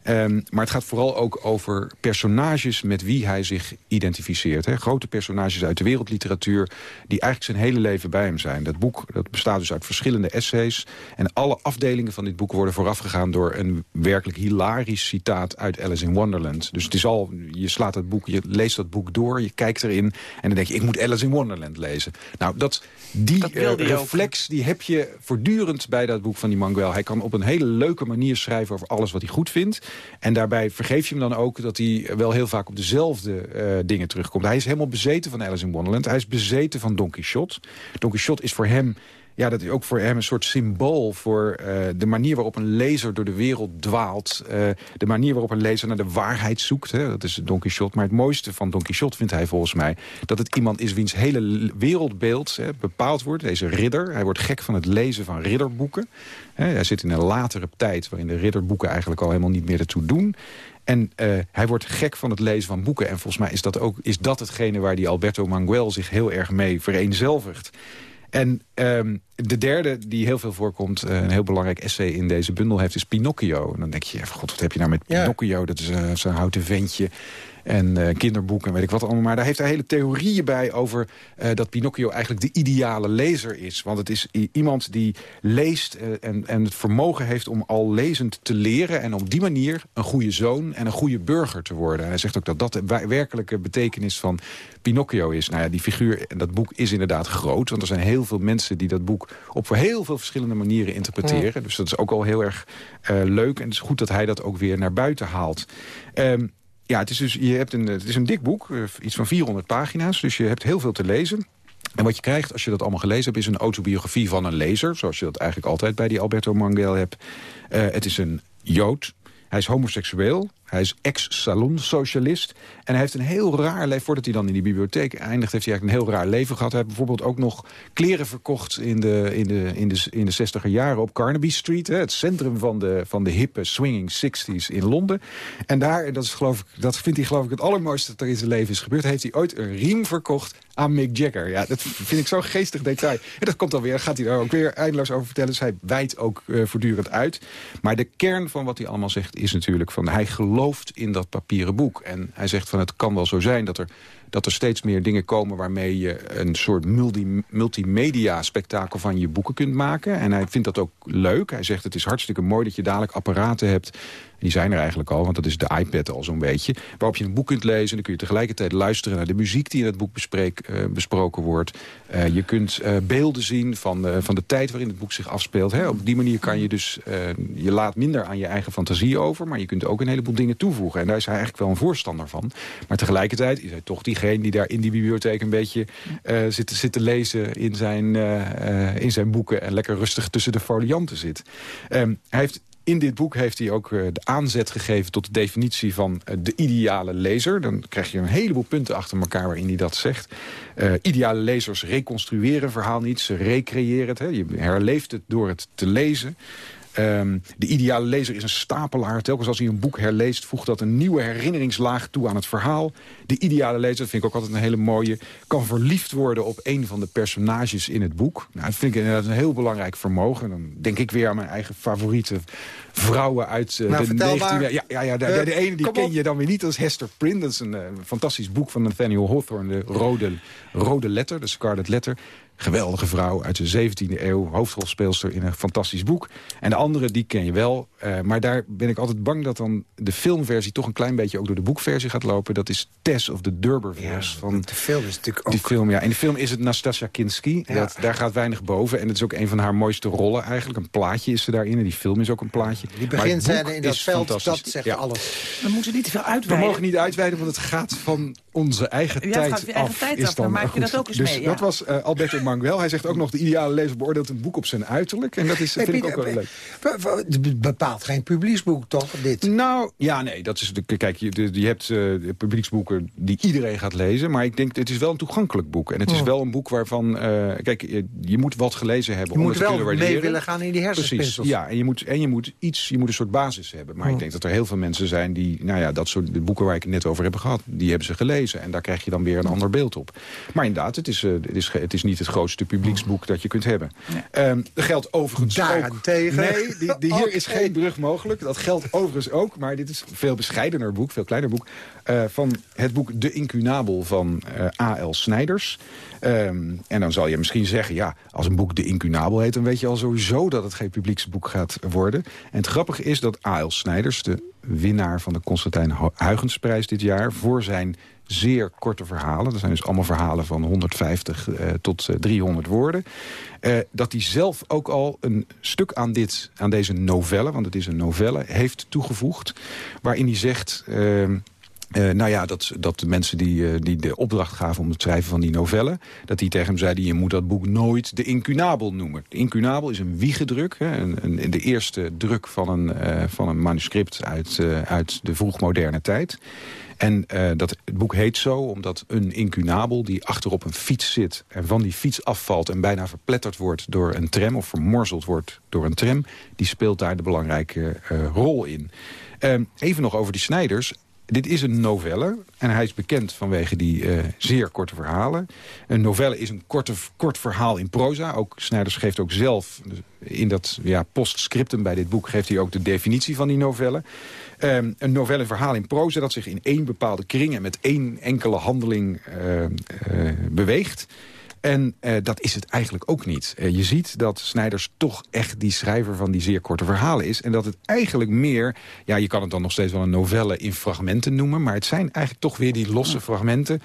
Ehm, maar het gaat vooral ook over personages met wie hij zich identificeert. Hè. Grote personages uit de wereldliteratuur... die eigenlijk zijn hele leven bij hem zijn. Dat boek dat bestaat dus uit verschillende essays. En alle afdelingen van dit boek worden voorafgegaan... door een werkelijk hilarisch citaat uit Alice in Wonderland. Dus het is al, je slaat dat boek, je leest dat boek door... je kijkt erin en dan denk je, ik moet Alice in Wonderland lezen. Nou, dat, die Dat eh, ook. reflex die heb je voortdurend bij dat boek van die Manguel. Hij kan op een hele leuke manier schrijven over alles wat hij goed vindt. En daarbij vergeef je hem dan ook dat hij wel heel vaak op dezelfde eh, dingen terugkomt. Hij is helemaal bezeten van Alice in Wonderland. Hij is bezeten van Don Quixote. Don Quixote is voor hem... Ja, dat is ook voor hem een soort symbool voor eh, de manier waarop een lezer door de wereld dwaalt. eh, de manier waarop een lezer naar de waarheid zoekt. Hè, dat is Don Quixote. Maar het mooiste van Don Quixote vindt hij volgens mij... dat het iemand is wiens hele wereldbeeld hè, bepaald wordt. Deze ridder. Hij wordt gek van het lezen van ridderboeken. Hè, hij zit in een latere tijd waarin de ridderboeken eigenlijk al helemaal niet meer ertoe doen. En eh, hij wordt gek van het lezen van boeken. En volgens mij is dat ook is dat hetgene waar die Alberto Manguel zich heel erg mee vereenzelvigt. En ehm, de derde die heel veel voorkomt, eh, een heel belangrijk essay in deze bundel heeft, is Pinocchio. En dan denk je, god, wat heb je nou met Ja. Pinocchio? Dat is eh, zo'n houten ventje. En uh, kinderboeken en weet ik wat allemaal. Maar daar heeft hij hele theorieën bij over uh, dat Pinocchio eigenlijk de ideale lezer is. Want het is iemand die leest uh, en, en het vermogen heeft om al lezend te leren... en op die manier een goede zoon en een goede burger te worden. En hij zegt ook dat dat de werkelijke betekenis van Pinocchio is. Nou ja, die figuur en dat boek is inderdaad groot. Want er zijn heel veel mensen die dat boek op heel veel verschillende manieren interpreteren. Ja. Dus dat is ook al heel erg leuk. En het is goed dat hij dat ook weer naar buiten haalt. Um, ja, het is, dus, je hebt een, het is een dik boek, uh, iets van 400 pagina's. Dus je hebt heel veel te lezen. En wat je krijgt als je dat allemaal gelezen hebt... is een autobiografie van een lezer. Zoals je dat eigenlijk altijd bij die Alberto Mangel hebt. Uh, het is een Jood. Hij is homoseksueel. Hij is ex-salonsocialist. En hij heeft een heel raar leven. Voordat hij dan in die bibliotheek eindigt, heeft hij eigenlijk een heel raar leven gehad. Hij heeft bijvoorbeeld ook nog kleren verkocht in de, in de, in de, in de 60er jaren op Carnaby Street. Hè, het centrum van de, van de hippe swinging 60s in Londen. En daar, dat, is, geloof ik, dat vindt hij geloof ik het allermooiste dat er in zijn leven is gebeurd, heeft hij ooit een riem verkocht aan Mick Jagger. Ja, dat vind ik zo'n geestig detail. En dat komt alweer, gaat hij daar ook weer eindeloos over vertellen. Dus hij wijdt ook uh, voortdurend uit. Maar de kern van wat hij allemaal zegt is natuurlijk van hij gelooft gelooft in dat papieren boek. En hij zegt van het kan wel zo zijn dat er, dat er steeds meer dingen komen... waarmee je een soort multi, multimedia-spektakel van je boeken kunt maken. En hij vindt dat ook leuk. Hij zegt het is hartstikke mooi dat je dadelijk apparaten hebt die zijn er eigenlijk al, want dat is de iPad al zo'n beetje. Waarop je een boek kunt lezen en dan kun je tegelijkertijd luisteren naar de muziek die in het boek bespreek, uh, besproken wordt. Uh, je kunt uh, beelden zien van, van de tijd waarin het boek zich afspeelt. Hè. Op die manier kan je dus, je laat minder aan je eigen fantasie over, maar je kunt ook een heleboel dingen toevoegen. En daar is hij eigenlijk wel een voorstander van. Maar tegelijkertijd is hij toch diegene die daar in die bibliotheek een beetje zit, zit te lezen in zijn, in zijn boeken en lekker rustig tussen de folianten zit. Um, hij heeft in dit boek heeft hij ook uh, de aanzet gegeven tot de definitie van uh, de ideale lezer. Dan krijg je een heleboel punten achter elkaar waarin hij dat zegt. Uh, ideale lezers reconstrueren verhaal niet, ze recreëren het. Hè. Je herleeft het door het te lezen. Um, de ideale lezer is een stapelaar. Telkens als hij een boek herleest, voegt dat een nieuwe herinneringslaag toe aan het verhaal. De ideale lezer, dat vind ik ook altijd een hele mooie... kan verliefd worden op een van de personages in het boek. Nou, dat vind ik inderdaad een heel belangrijk vermogen. Dan denk ik weer aan mijn eigen favoriete vrouwen uit uh, nou, de 19e... Ja, ja, ja de, de, de ene die ken je dan weer niet, dat is Hester Prynne. Dat is een uh, fantastisch boek van Nathaniel Hawthorne, de rode, rode letter, de Scarlet Letter geweldige vrouw uit de 17e eeuw. Hoofdrolspeelster in een fantastisch boek. En de andere, die ken je wel. Uh, maar daar ben ik altijd bang dat dan de filmversie... toch een klein beetje ook door de boekversie gaat lopen. Dat is Tess of the Durberverse. Ja, van de film is natuurlijk ook... Die film, ja. In de film is het Nastasia Kinski. Ja. Dat, daar gaat weinig boven. En het is ook een van haar mooiste rollen eigenlijk. Een plaatje is ze daarin. En die film is ook een plaatje. Die beginscène in dat veld, dat zegt ja. alles. We moeten niet te veel uitweiden. We mogen niet uitweiden, want het gaat van onze eigen ja, tijd gaat je eigen af. Tijd is af, dan maak je dat ook eens dus mee. Dat was uh, Alberto Manguel. Hij zegt ook nog, de ideale lezer beoordeelt een boek op zijn uiterlijk. En dat is, vind ik ook wel leuk. Het bepaalt geen publieksboek, toch, dit? Nou, ja, nee. Dat is de, kijk, je, je hebt uh, publieksboeken die iedereen gaat lezen. Maar ik denk, het is wel een toegankelijk boek. En het is wel een boek waarvan... Uh, kijk, je, je, moet wat gelezen hebben je om moet het te wel kunnen mee willen gaan in die hersenspinsels. Precies, ja. En je moet, en je moet iets, je moet een soort basis hebben. Maar ik denk dat er heel veel mensen zijn die... Nou ja, dat soort de boeken waar ik het net over heb gehad... die hebben ze gelezen. En daar krijg je dan weer een ander beeld op. Maar inderdaad, het is, uh, het is, het is niet het grootste publieksboek dat je kunt hebben. Ja. Um, dat geldt overigens Daarentegen. ook... Nee, die, die hier okay. is geen brug mogelijk. Dat geldt overigens ook. Maar dit is een veel bescheidener boek, veel kleiner boek. Uh, van het boek De Incunabel van uh, A.L. Snijders. Um, en dan zal je misschien zeggen, ja, als een boek De Incunabel heet... dan weet je al sowieso dat het geen publieksboek gaat worden. En het grappige is dat A.L. Snijders, de winnaar van de Constantijn Huygensprijs dit jaar... voor zijn zeer korte verhalen. Dat zijn dus allemaal verhalen van 150 uh, tot uh, 300 woorden. Dat hij zelf ook al een stuk aan, dit, aan deze novelle... want het is een novelle, heeft toegevoegd... waarin hij zegt... Uh, nou ja, dat, dat de mensen die, uh, die de opdracht gaven om het schrijven van die novelle... dat die tegen hem zeiden, je moet dat boek nooit de incunabel noemen. De incunabel is een wiegedruk, hè, een, een, de eerste druk van een, uh, van een manuscript uit, uit de vroegmoderne tijd. En dat, het boek heet zo omdat een incunabel die achterop een fiets zit... en van die fiets afvalt en bijna verpletterd wordt door een tram... of vermorzeld wordt door een tram, die speelt daar de belangrijke rol in. Uh, even nog over die Snijders. Dit is een novelle en hij is bekend vanwege die eh, zeer korte verhalen. Een novelle is een korte, kort verhaal in proza. Ook Snijders geeft ook zelf dus in dat ja, postscriptum bij dit boek... geeft hij ook de definitie van die novelle. Um, een novelle verhaal in proza dat zich in één bepaalde kring... en met één enkele handeling uh, beweegt. En uh, dat is het eigenlijk ook niet. Uh, je ziet dat Snijders toch echt die schrijver van die zeer korte verhalen is. En dat het eigenlijk meer... Ja, je kan het dan nog steeds wel een novelle in fragmenten noemen... maar het zijn eigenlijk toch weer die losse fragmenten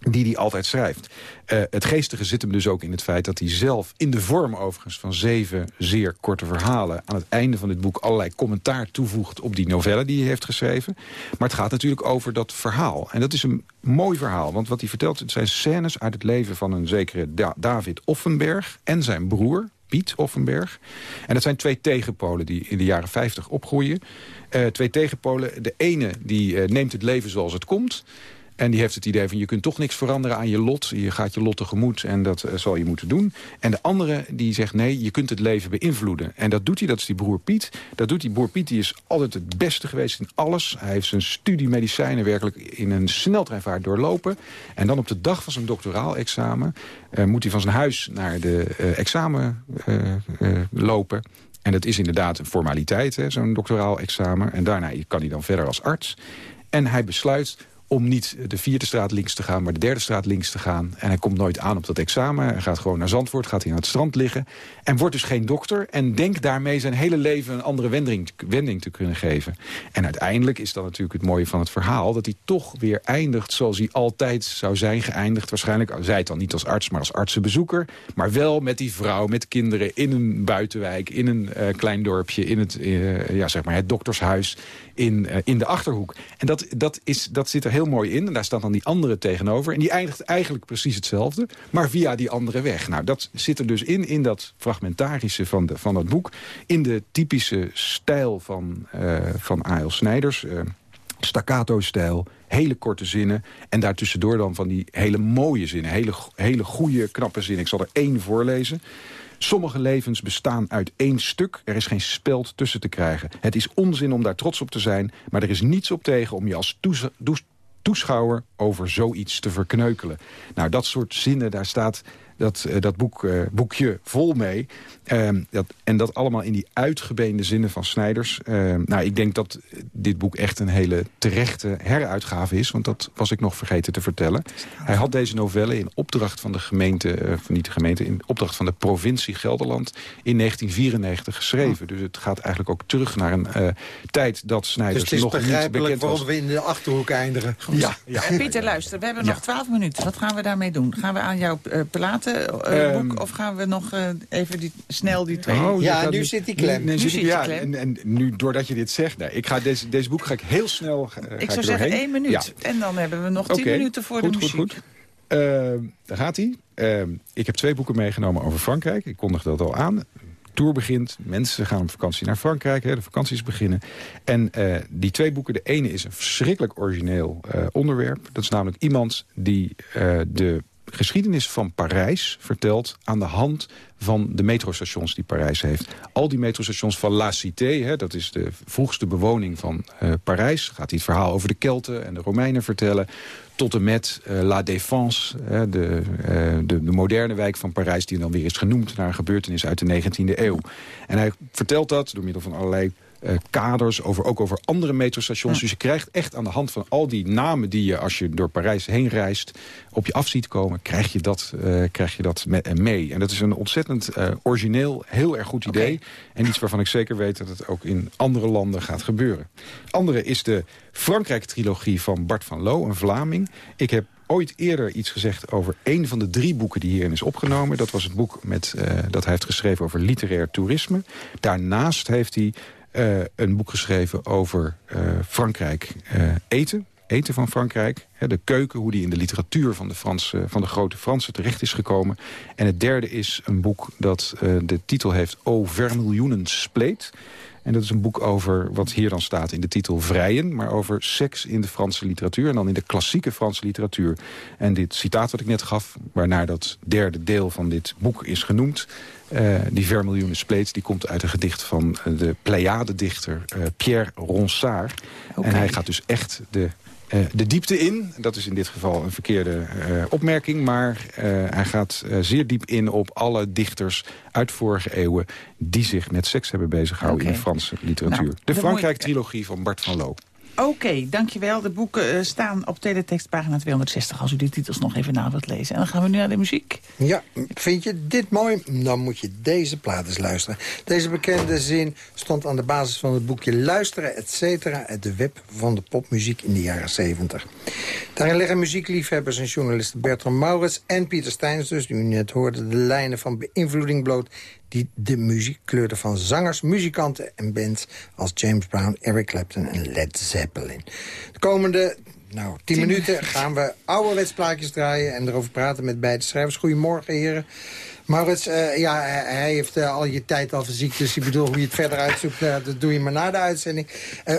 die hij altijd schrijft. Uh, het geestige zit hem dus ook in het feit dat hij zelf... in de vorm overigens van zeven zeer korte verhalen... aan het einde van dit boek allerlei commentaar toevoegt... op die novelle die hij heeft geschreven. Maar het gaat natuurlijk over dat verhaal. En dat is een mooi verhaal, want wat hij vertelt... het zijn scènes uit het leven van een zekere da David Offenberg... en zijn broer, Piet Offenberg. En dat zijn twee tegenpolen die in de jaren 50 opgroeien. Uh, twee tegenpolen. De ene die uh, neemt het leven zoals het komt... En die heeft het idee van je kunt toch niks veranderen aan je lot. Je gaat je lot tegemoet en dat uh, zal je moeten doen. En de andere die zegt nee, je kunt het leven beïnvloeden. En dat doet hij, dat is die broer Piet. Dat doet die broer Piet, die is altijd het beste geweest in alles. Hij heeft zijn studie medicijnen werkelijk in een sneltreinvaart doorlopen. En dan op de dag van zijn doctoraal examen... Uh, moet hij van zijn huis naar de uh, examen lopen... En dat is inderdaad een formaliteit, zo'n doctoraal examen. En daarna kan hij dan verder als arts. En hij besluit om niet de vierde straat links te gaan, maar de derde straat links te gaan. En hij komt nooit aan op dat examen. Hij gaat gewoon naar Zandvoort, gaat hij aan het strand liggen. En wordt dus geen dokter. En denkt daarmee zijn hele leven een andere wending, wending te kunnen geven. En uiteindelijk is dan natuurlijk het mooie van het verhaal... dat hij toch weer eindigt zoals hij altijd zou zijn geëindigd. Waarschijnlijk, zij het dan niet als arts, maar als artsenbezoeker. Maar wel met die vrouw, met kinderen in een buitenwijk... in een uh, klein dorpje, in het, uh, ja, zeg maar het doktershuis in, uh, in de Achterhoek. En dat, dat, is, dat zit er heel mooi in. En daar staat dan die andere tegenover. En die eindigt eigenlijk precies hetzelfde, maar via die andere weg. Nou, dat zit er dus in, in dat fragmentarische van, de, van dat boek. In de typische stijl van, uh, van A.L. Snijders. Uh, staccato-stijl, hele korte zinnen. En daartussendoor dan van die hele mooie zinnen. Hele, hele goede, knappe zinnen. Ik zal er één voorlezen. Sommige levens bestaan uit één stuk. Er is geen speld tussen te krijgen. Het is onzin om daar trots op te zijn. Maar er is niets op tegen om je als toeschouwer over zoiets te verkneukelen. Nou, dat soort zinnen, daar staat dat, uh, dat boek, uh, boekje vol mee. Uh, dat, en dat allemaal in die uitgebeende zinnen van Snijders. nou, ik denk dat dit boek echt een hele terechte heruitgave is. Want dat was ik nog vergeten te vertellen. Hij had deze novelle in opdracht van de gemeente... eh, niet de gemeente, in opdracht van de provincie Gelderland... in 1994 geschreven. Dus het gaat eigenlijk ook terug naar een uh, tijd dat Snijders dus nog niet bekend was. het is begrijpelijk waarom we in de Achterhoek eindigen. Ja, ja. Pieter, luister, we hebben nog twaalf minuten. Wat gaan we daarmee doen? Gaan we aan jouw uh, platenboek Ehm. of gaan we nog uh, even die, snel die twee... Oh, Ja, nu zit die klem. nu Nu zit zit die- ja, klem. En, en nu, doordat je dit zegt, nee, ik ga deze, deze boek ga ik heel snel ga, ga ik zou er zeggen doorheen. één minuut. Ja. En dan hebben we nog tien Oké, minuten voor goed, de goed, muziek. goed. Ehm, daar gaat hij. Ehm, ik heb twee boeken meegenomen over Frankrijk. Ik kondig dat al aan. Tour begint, mensen gaan op vakantie naar Frankrijk, hè, de vakanties beginnen. En eh, die twee boeken, de ene is een verschrikkelijk origineel eh, onderwerp. Dat is namelijk iemand die eh, de geschiedenis van Parijs vertelt... aan de hand van de metrostations die Parijs heeft. Al die metrostations van La Cité, hè, dat is de vroegste bewoning van eh, Parijs... gaat hij het verhaal over de Kelten en de Romeinen vertellen... tot en met eh, La Défense, hè, de, eh, de, de moderne wijk van Parijs... die dan weer is genoemd naar een gebeurtenis uit de 19e eeuw. En hij vertelt dat door middel van allerlei eh, kaders, over, ook over andere metrostations. Dus je krijgt echt aan de hand van al die namen die je als je door Parijs heen reist op je af ziet komen, krijg je dat, eh, krijg je dat eh, mee. En dat is een ontzettend origineel, heel erg goed idee. En iets waarvan ik zeker weet dat het ook in andere landen gaat gebeuren. Andere is de Frankrijk-trilogie van Bart van Loo, een Vlaming. Ik heb ooit eerder iets gezegd over een van de drie boeken die hierin is opgenomen. Dat was het boek met, dat hij heeft geschreven over literair toerisme. Daarnaast heeft hij eh, een boek geschreven over eh, Frankrijk eh, eten. Eten van Frankrijk, de keuken, hoe die in de literatuur van de, Franse, van de grote Fransen terecht is gekomen. En het derde is een boek dat de titel heeft O Vermiljoenen Spleet. En dat is een boek over wat hier dan staat in de titel Vrijen... maar over seks in de Franse literatuur en dan in de klassieke Franse literatuur. En dit citaat wat ik net gaf, waarnaar dat derde deel van dit boek is genoemd... Uh, die Vermiljoenen Spleet die komt uit een gedicht van uh, de Pleiade-dichter uh, Pierre Ronsard. Okay. En hij gaat dus echt de, de diepte in. Dat is in dit geval een verkeerde opmerking. Maar hij gaat zeer diep in op alle dichters uit vorige eeuwen... die zich met seks hebben beziggehouden okay. in de Franse literatuur. Nou, de Frankrijk-trilogie van Bart van Loo. Oké, dankjewel. De boeken uh, staan op teletext pagina 260... als u de titels nog even na wilt lezen. En dan gaan we nu naar de muziek. Ja, vind je dit mooi? Dan moet je deze plaat eens luisteren. Deze bekende zin stond aan de basis van het boekje Luisteren, et cetera... het de web van de popmuziek in de jaren 70. Daarin leggen muziekliefhebbers en journalisten Bertram Maurits... en Pieter Steins dus, die u net hoorde, de lijnen van beïnvloeding bloot die de muziek kleurde van zangers, muzikanten en bands... als James Brown, Eric Clapton en Led Zeppelin. De komende nou, tien, tien minuten gaan we ouderwets plaatjes draaien... en erover praten met beide schrijvers. Goedemorgen, heren. Maurits, uh, ja, hij heeft uh, al je tijd al verziekt. Dus ik bedoel, hoe je het verder uitzoekt, uh, dat doe je maar na de uitzending.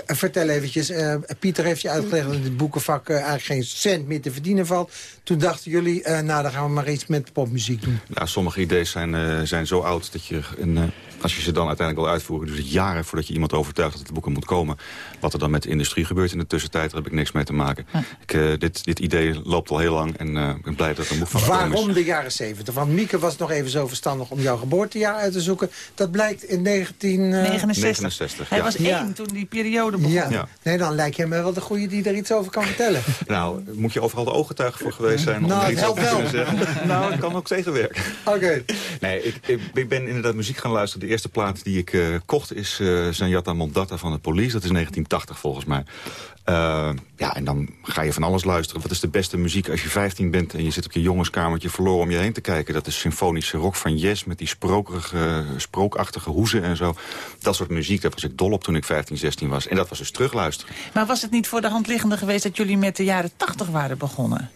vertel eventjes, Pieter heeft je uitgelegd dat in het boekenvak eigenlijk geen cent meer te verdienen valt. Toen dachten jullie, nou dan gaan we maar iets met popmuziek doen. Nou, sommige ideeën zijn, zijn zo oud dat je een als je ze dan uiteindelijk wil uitvoeren... duurt het jaren voordat je iemand overtuigt dat het boeken moet komen. Wat er dan met de industrie gebeurt in de tussentijd... daar heb ik niks mee te maken. Ik, uh, dit, dit idee loopt al heel lang en uh, ik ben blij dat er een boek van Waarom is. de jaren 70? Want Mieke was nog even zo verstandig om jouw geboortejaar uit te zoeken. Dat blijkt in 1969. Uh... Hij was één ja. toen die periode begon. Ja. Nee, dan lijkt jij me wel de goede die er iets over kan vertellen. nou, moet je overal de ooggetuige voor geweest zijn... om nou, er iets over te kunnen zeggen? nou, ik kan ook tegenwerken. Oké. Okay. Nee, ik, ik, ik, ben inderdaad muziek gaan luisteren. De eerste plaat die ik uh, kocht is uh, Zanjata Mondata van de Police. Dat is 1980 volgens mij. Uh, ja, en dan ga je van alles luisteren. Wat is de beste muziek als je 15 bent en je zit op je jongenskamertje verloren om je heen te kijken? Dat is symfonische rock van Yes met die sprokerige, sprookachtige hoezen en zo. Dat soort muziek, daar was ik dol op toen ik 15, 16 was. En dat was dus terugluisteren. Maar was het niet voor de hand liggende geweest dat jullie met de jaren 80 waren begonnen?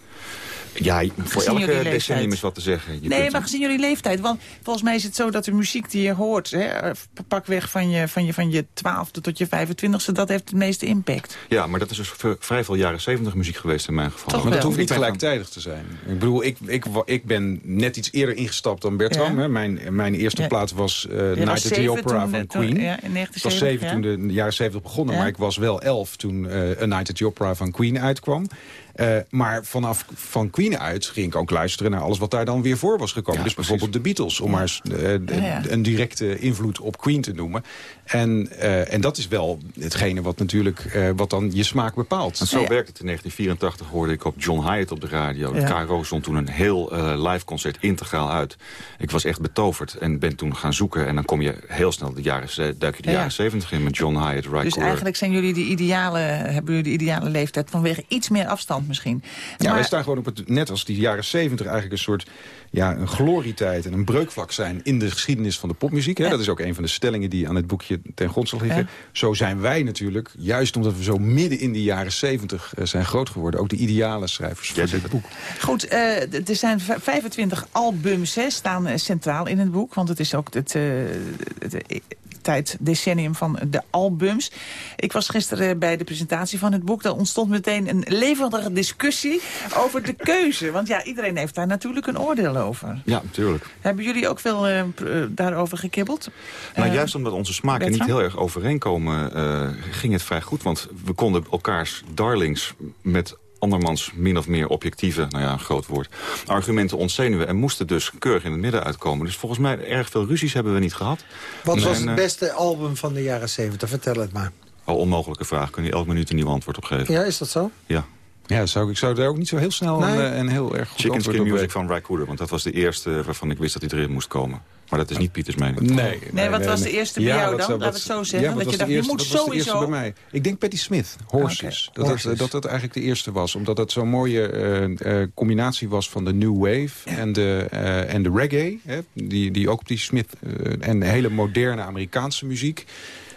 Ja, voor gezien elke decennium is wat te zeggen. Je nee, maar gezien jullie leeftijd. Want volgens mij is het zo dat de muziek die je hoort... Hè, pakweg van je, van, je, van je twaalfde tot je 25e... dat heeft het meeste impact. Ja, maar dat is dus vrij veel jaren 70 muziek geweest in mijn geval. Toch maar dat hoeft niet gelijktijdig te zijn. Ik bedoel, ik, ik, ik ben net iets eerder ingestapt dan Bertram. Hè. Mijn, mijn eerste ja. plaat was uh, Night at the Opera van Queen. Toen, ja, in ik was zeven toen de jaren 70 begonnen. Maar ik was wel elf toen uh, A Night at the Opera van Queen uitkwam. Uh, maar vanaf van Queen uit ging ik ook luisteren naar alles wat daar dan weer voor was gekomen. Ja, dus precies. bijvoorbeeld de Beatles, om ja. maar eens uh, ja, een directe invloed op Queen te noemen. En, uh, en dat is wel hetgene wat natuurlijk wat dan je smaak bepaalt. En zo werkt het. In 1984 hoorde ik op John Hyatt op de radio. De KRO stond toen een heel live concert integraal uit. Ik was echt betoverd en ben toen gaan zoeken. En dan kom je heel snel de jaren, duik je de jaren 70 in met John Hyatt, Ry Dus eigenlijk zijn jullie de ideale, hebben jullie de ideale leeftijd vanwege iets meer afstand misschien. Ja, maar... wij staan gewoon op het, net als die jaren 70 eigenlijk een soort ja, een glorietijd en een breukvlak zijn in de geschiedenis van de popmuziek. Hè? Ja. Dat is ook een van de stellingen die aan het boekje ten grondslag liggen. Ja. Zo zijn wij natuurlijk, juist omdat we zo midden in die jaren 70 uh, zijn groot geworden, ook de ideale schrijvers van dit boek. Goed, uh, er zijn 25 albums hè, staan uh, centraal in het boek, want het is ook het, het tijd, decennium van de albums. Ik was gisteren bij de presentatie van het boek. Daar ontstond meteen een levendige discussie over de keuze. Want ja, iedereen heeft daar natuurlijk een oordeel over. Ja, natuurlijk. Hebben jullie ook veel uh, daarover gekibbeld? Nou, uh, juist omdat onze smaken niet heel erg overeenkomen, uh, ging het vrij goed. Want we konden elkaars darlings met andermans min of meer objectieve, nou ja, een groot woord, argumenten ontzenuwen en moesten dus keurig in het midden uitkomen. Dus volgens mij erg veel ruzies hebben we niet gehad. Wat was het beste album van de jaren 70? Vertel het maar. Al onmogelijke vraag. Kun je elk minuut een nieuw antwoord op geven. Ja, is dat zo? Ja. Ja, zou, ik zou daar ook niet zo heel snel nee. en, en, heel erg goed Chicken Skin Music van Ry Cooder, want dat was de eerste waarvan ik wist dat hij erin moest komen. Maar dat is niet Pieters mening. Nee, nee, nee wat was de eerste bij ja, jou dan? Laten we het zo zeggen. Ja, dat je dacht, eerste, je moet wat sowieso... Was bij mij? Ik denk Patti Smith, Horses. Okay. Dat, Horses. Dat, dat dat eigenlijk de eerste was. Omdat het zo'n mooie uh, uh, combinatie was van de New Wave en, de, uh, en de reggae. Hè, die, die ook op die Smith en hele moderne Amerikaanse muziek.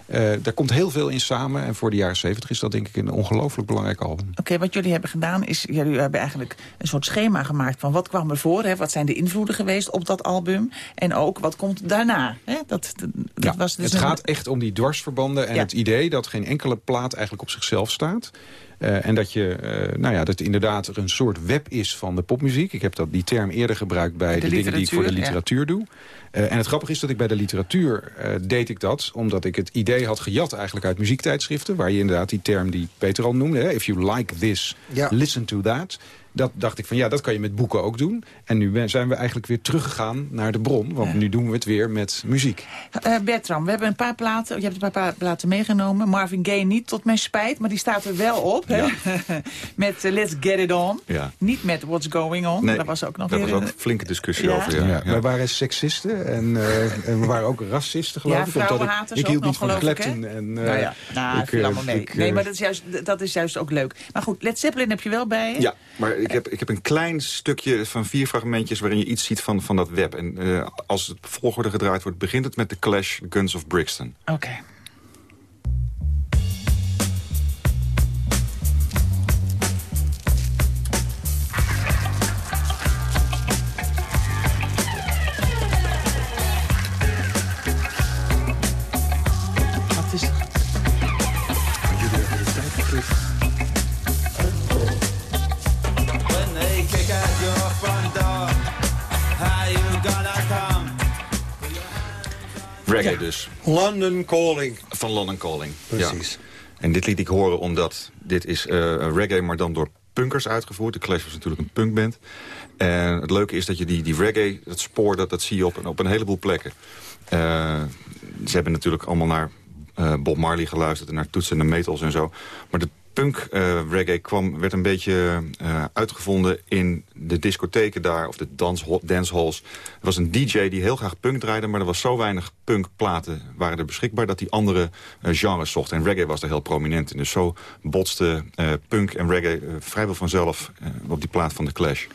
Eh, daar komt heel veel in samen. En voor de jaren 70 is dat denk ik een ongelooflijk belangrijk album. Oké, wat jullie hebben gedaan is... jullie hebben eigenlijk een soort schema gemaakt van wat kwam er voor. Hè? Wat zijn de invloeden geweest op dat album. En ook wat komt daarna. Hè? Dat, dat, Ja, was dus het gaat echt om die dwarsverbanden en Ja. het idee dat geen enkele plaat eigenlijk op zichzelf staat. Eh, en dat, je, eh, nou ja, dat inderdaad er een soort web is van de popmuziek. Ik heb dat, die term eerder gebruikt bij De de, dingen die ik voor de literatuur, doe. Eh, en het grappige is dat ik bij de literatuur deed ik dat... omdat ik het idee had gejat eigenlijk uit muziektijdschriften... waar je inderdaad die term die Peter al noemde... Hè, if you like this, Ja. listen to that... Dat dacht ik van ja, dat kan je met boeken ook doen. En nu ben- zijn we eigenlijk weer teruggegaan naar de bron. Want nu doen we het weer met muziek. Eh, Bertram, we hebben een paar platen. Je hebt een paar pa- platen meegenomen. Marvin Gaye niet, tot mijn spijt. Maar die staat er wel op. Hè? met eh, Let's Get It On. Ja. Niet met What's Going On. Nee, Daar was ook nog daar weer was ook een- flinke discussie Ja? over. Ja. Ja, Ja. Wij waren seksisten en, eh, en we waren ook racisten, geloof Ja, ik. vrouwenhaters ik, hield niet van? Clapton. En, eh, nou ja, nou, ik, viel allemaal mee. ik, nee, maar dat is, juist, dat is juist ook leuk. Maar goed, Led Zeppelin heb je wel bij? Ja, maar ik heb, ik heb een klein stukje van vier fragmentjes... waarin je iets ziet van, van dat web. En eh, als het volgorde gedraaid wordt... begint het met de Clash Guns of Brixton. Oké. Reggae dus. London Calling. Van London Calling. Precies. Ja. En dit liet ik horen omdat dit is eh, reggae, maar dan door punkers uitgevoerd. De Clash was natuurlijk een punkband. En het leuke is dat je die, die reggae, dat spoor, dat, dat zie je op, een- op een heleboel plekken. Eh, ze hebben natuurlijk allemaal naar eh, Bob Marley geluisterd... en naar Toets en de Metals en zo. Maar de punk eh, reggae kwam, werd een beetje eh, uitgevonden in de discotheken daar... of de dance, dancehalls. Er was een DJ die heel graag punk draaide... maar er was zo weinig punkplaten waren er beschikbaar... dat die andere eh, genres zocht. En reggae was er heel prominent in. Dus zo botste punk en reggae vrijwel vanzelf... op die plaat van de Clash.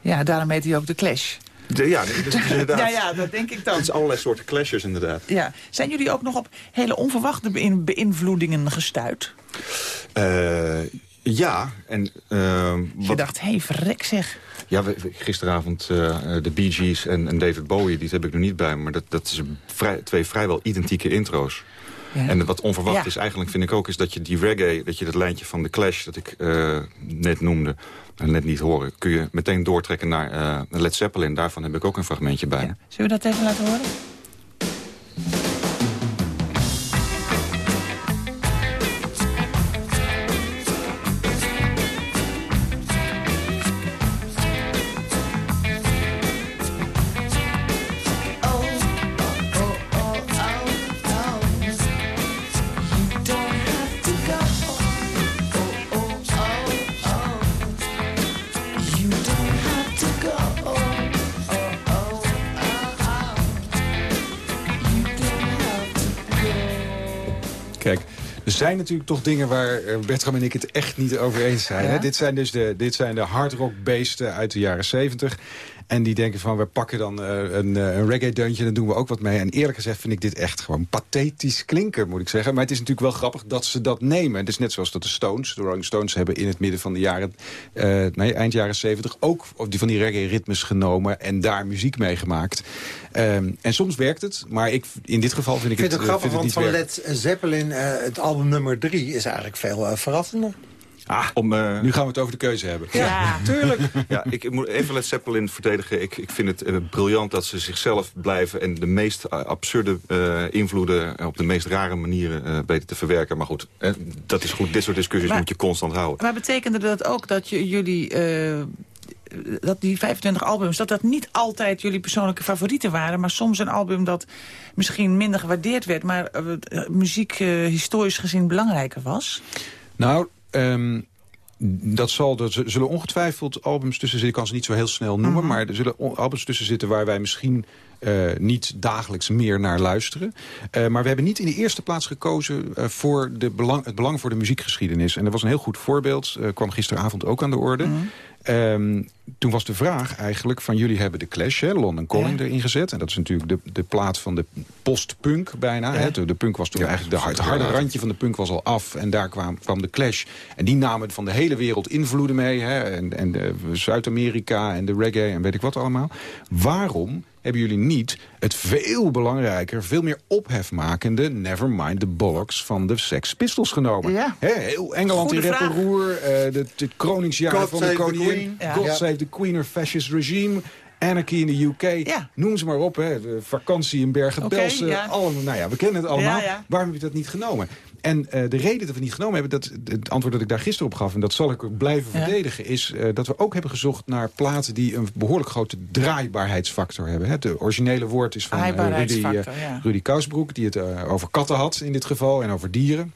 Ja, daarom heet hij ook de Clash. De, ja, inderdaad... Ja, ja, dat denk ik dan. Het is allerlei soorten clashes inderdaad. Ja. Zijn jullie ook nog op hele onverwachte beïn- beïnvloedingen gestuurd? Eh, ja, en... eh, Je dacht, hé, hey, verrek zeg. ja, we- gisteravond eh, de Bee Gees en, en David Bowie, die heb ik er niet bij. Maar dat, dat is vrij, twee vrijwel identieke intro's. Ja. En wat onverwacht Ja. is eigenlijk, vind ik ook... is dat je die reggae, dat je dat lijntje van de Clash... dat ik eh, net noemde, en net niet horen... kun je meteen doortrekken naar Led Zeppelin. Daarvan heb ik ook een fragmentje bij. Zullen we dat even laten horen? Natuurlijk toch dingen waar eh, Bertram en ik het echt niet over eens zijn. Ja? Hè? Dit zijn dus de, dit zijn de hardrockbeesten uit de jaren 70. En die denken van, we pakken dan eh, een, eh, een reggae-deuntje... en dan doen we ook wat mee. En eerlijk gezegd vind ik dit echt gewoon pathetisch klinken, moet ik zeggen. Maar het is natuurlijk wel grappig dat ze dat nemen. Het is net zoals dat de Stones, de Rolling Stones... hebben in het midden van de jaren, nee, eind jaren 70... ook die van die reggae-ritmes genomen en daar muziek mee gemaakt. Ehm, en soms werkt het, maar ik, in dit geval vind ik, Ik vind het eh, grappig, vind want het van werken. Led Zeppelin, het album nummer drie... is eigenlijk veel eh, verrassender. Ah, Om, eh, nu gaan we het over de keuze hebben. Ja. tuurlijk. Ja, ik, ik moet even Led Zeppelin verdedigen. Ik, ik vind het eh, briljant dat ze zichzelf blijven... en de meest absurde eh, invloeden op de meest rare manieren eh, weten te verwerken. Maar goed, eh, dat is goed. Dit soort discussies Maar- moet je constant houden. Maar betekende dat ook dat je, jullie... eh, dat die 25 albums, dat dat niet altijd jullie persoonlijke favorieten waren... maar soms een album dat misschien minder gewaardeerd werd... maar eh, muziek eh, historisch gezien belangrijker was? Nou, ehm, dat zal, er zullen ongetwijfeld albums tussen zitten. Ik kan ze niet zo heel snel noemen. Maar er zullen albums tussen zitten waar wij misschien eh, niet dagelijks meer naar luisteren. Eh, maar we hebben niet in de eerste plaats gekozen eh, voor de belang, het belang voor de muziekgeschiedenis. En dat was een heel goed voorbeeld, kwam gisteravond ook aan de orde. Mm. Um, toen was de vraag eigenlijk van jullie hebben de Clash, hè, London Calling, ja. erin gezet. En dat is natuurlijk de, de plaat van de post-punk bijna. Ja. Hè. De, de, punk was toen ja, eigenlijk, de, het harde randje van de punk was al af. En daar kwam, kwam de Clash. En die namen van de hele wereld invloeden mee. Hè. En, en Zuid-Amerika en de reggae en weet ik wat allemaal. Waarom hebben jullie niet het veel belangrijker, veel meer ophefmakende... Nevermind the Bollocks van de Sex Pistols genomen. Ja. He, heel Engeland in rep roer, uh, het kroningsjaar God van de koningin. Ja. God Ja. The Queen, her fascist regime... Anarchy in de UK, Ja. noem ze maar op. Hè. De vakantie in Bergen-Belsen, ja. allemaal. Nou ja, we kennen het allemaal. Ja. Waarom heb je dat niet genomen? En eh, de reden dat we het niet genomen hebben, dat, het antwoord dat ik daar gisteren op gaf... en dat zal ik ook blijven Ja. verdedigen... is eh, dat we ook hebben gezocht naar platen die een behoorlijk grote draaibaarheidsfactor hebben. Het originele woord is van eh, Rudy, ja. Rudy Kousbroek... die het over katten had in dit geval en over dieren.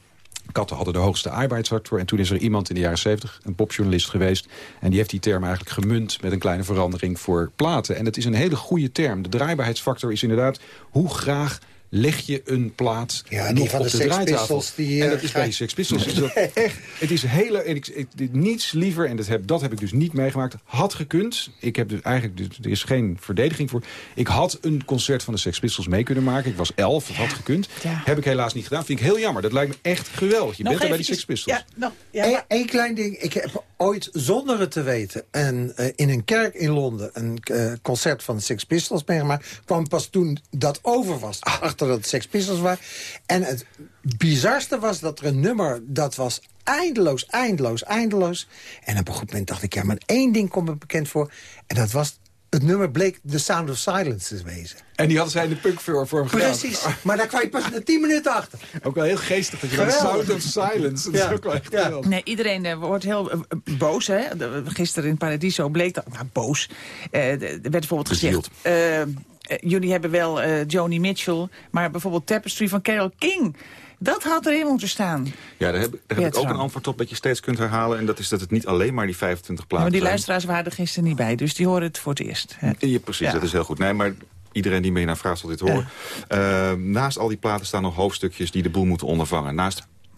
Katten hadden de hoogste arbeidsfactor. En toen is er iemand in de jaren 70, een popjournalist geweest... en die heeft die term eigenlijk gemunt met een kleine verandering voor platen. En dat is een hele goede term. De draaibaarheidsfactor is inderdaad hoe graag leg je een plaat Ja, die van op de de, Sex draaitafel. Pistols, die, en eh, dat is bij de Sex Pistols. is dat echt, het is hele, en ik, niets liever, en dat heb, dat heb ik dus niet meegemaakt, had gekund. Ik heb dus eigenlijk, dus- er is geen verdediging voor. Ik had een concert van de Sex Pistols mee kunnen maken. Ik was elf, dat had gekund. Ja. Heb ik helaas niet gedaan. Vind ik heel jammer. Dat lijkt me echt geweldig. Je Nog bent er bij die Sex Pistols. Ja, nog, ja, maar- Eén één klein ding. Ik heb ooit, zonder het te weten... Een, eh, in een kerk in Londen een eh, concert van de Sex Pistols meegemaakt. kwam pas toen dat over was. Dat het Sex Pistols waren. En het bizarste was dat er een nummer... dat was eindeloos, eindeloos, eindeloos. En op een goed moment dacht ik... ja, maar één ding komt me bekend voor. En dat was... Het nummer bleek The Sound of Silence te wezen. En die hadden zij in de punk voor, voor hem gedaan. Precies, maar daar kwam je pas na tien minuten achter. Ook wel heel geestig dat je Geweldig. Sound of Silence. Dat Ja. is ook wel echt Ja. geweldig. Nee, iedereen eh, wordt heel eh, boos. Hè? De- Gisteren in Paradiso bleek dat... Nou, boos. Eh, Er werd bijvoorbeeld gezegd... jullie hebben wel eh, Joni Mitchell... maar bijvoorbeeld Tapestry van Carole King... dat had erin moeten staan. Ja, daar heb, daar heb ik ook een antwoord op dat je steeds kunt herhalen. En dat is dat het niet alleen maar die 25 Ja, platen maar die zijn. luisteraars waren er gisteren niet bij. Dus die horen het voor het eerst. hè. Ja, precies, Ja. dat is heel goed. Nee, maar iedereen die mee naar vraagt zal dit horen. Eh, naast al die platen staan nog hoofdstukjes die de boel moeten ondervangen. Naast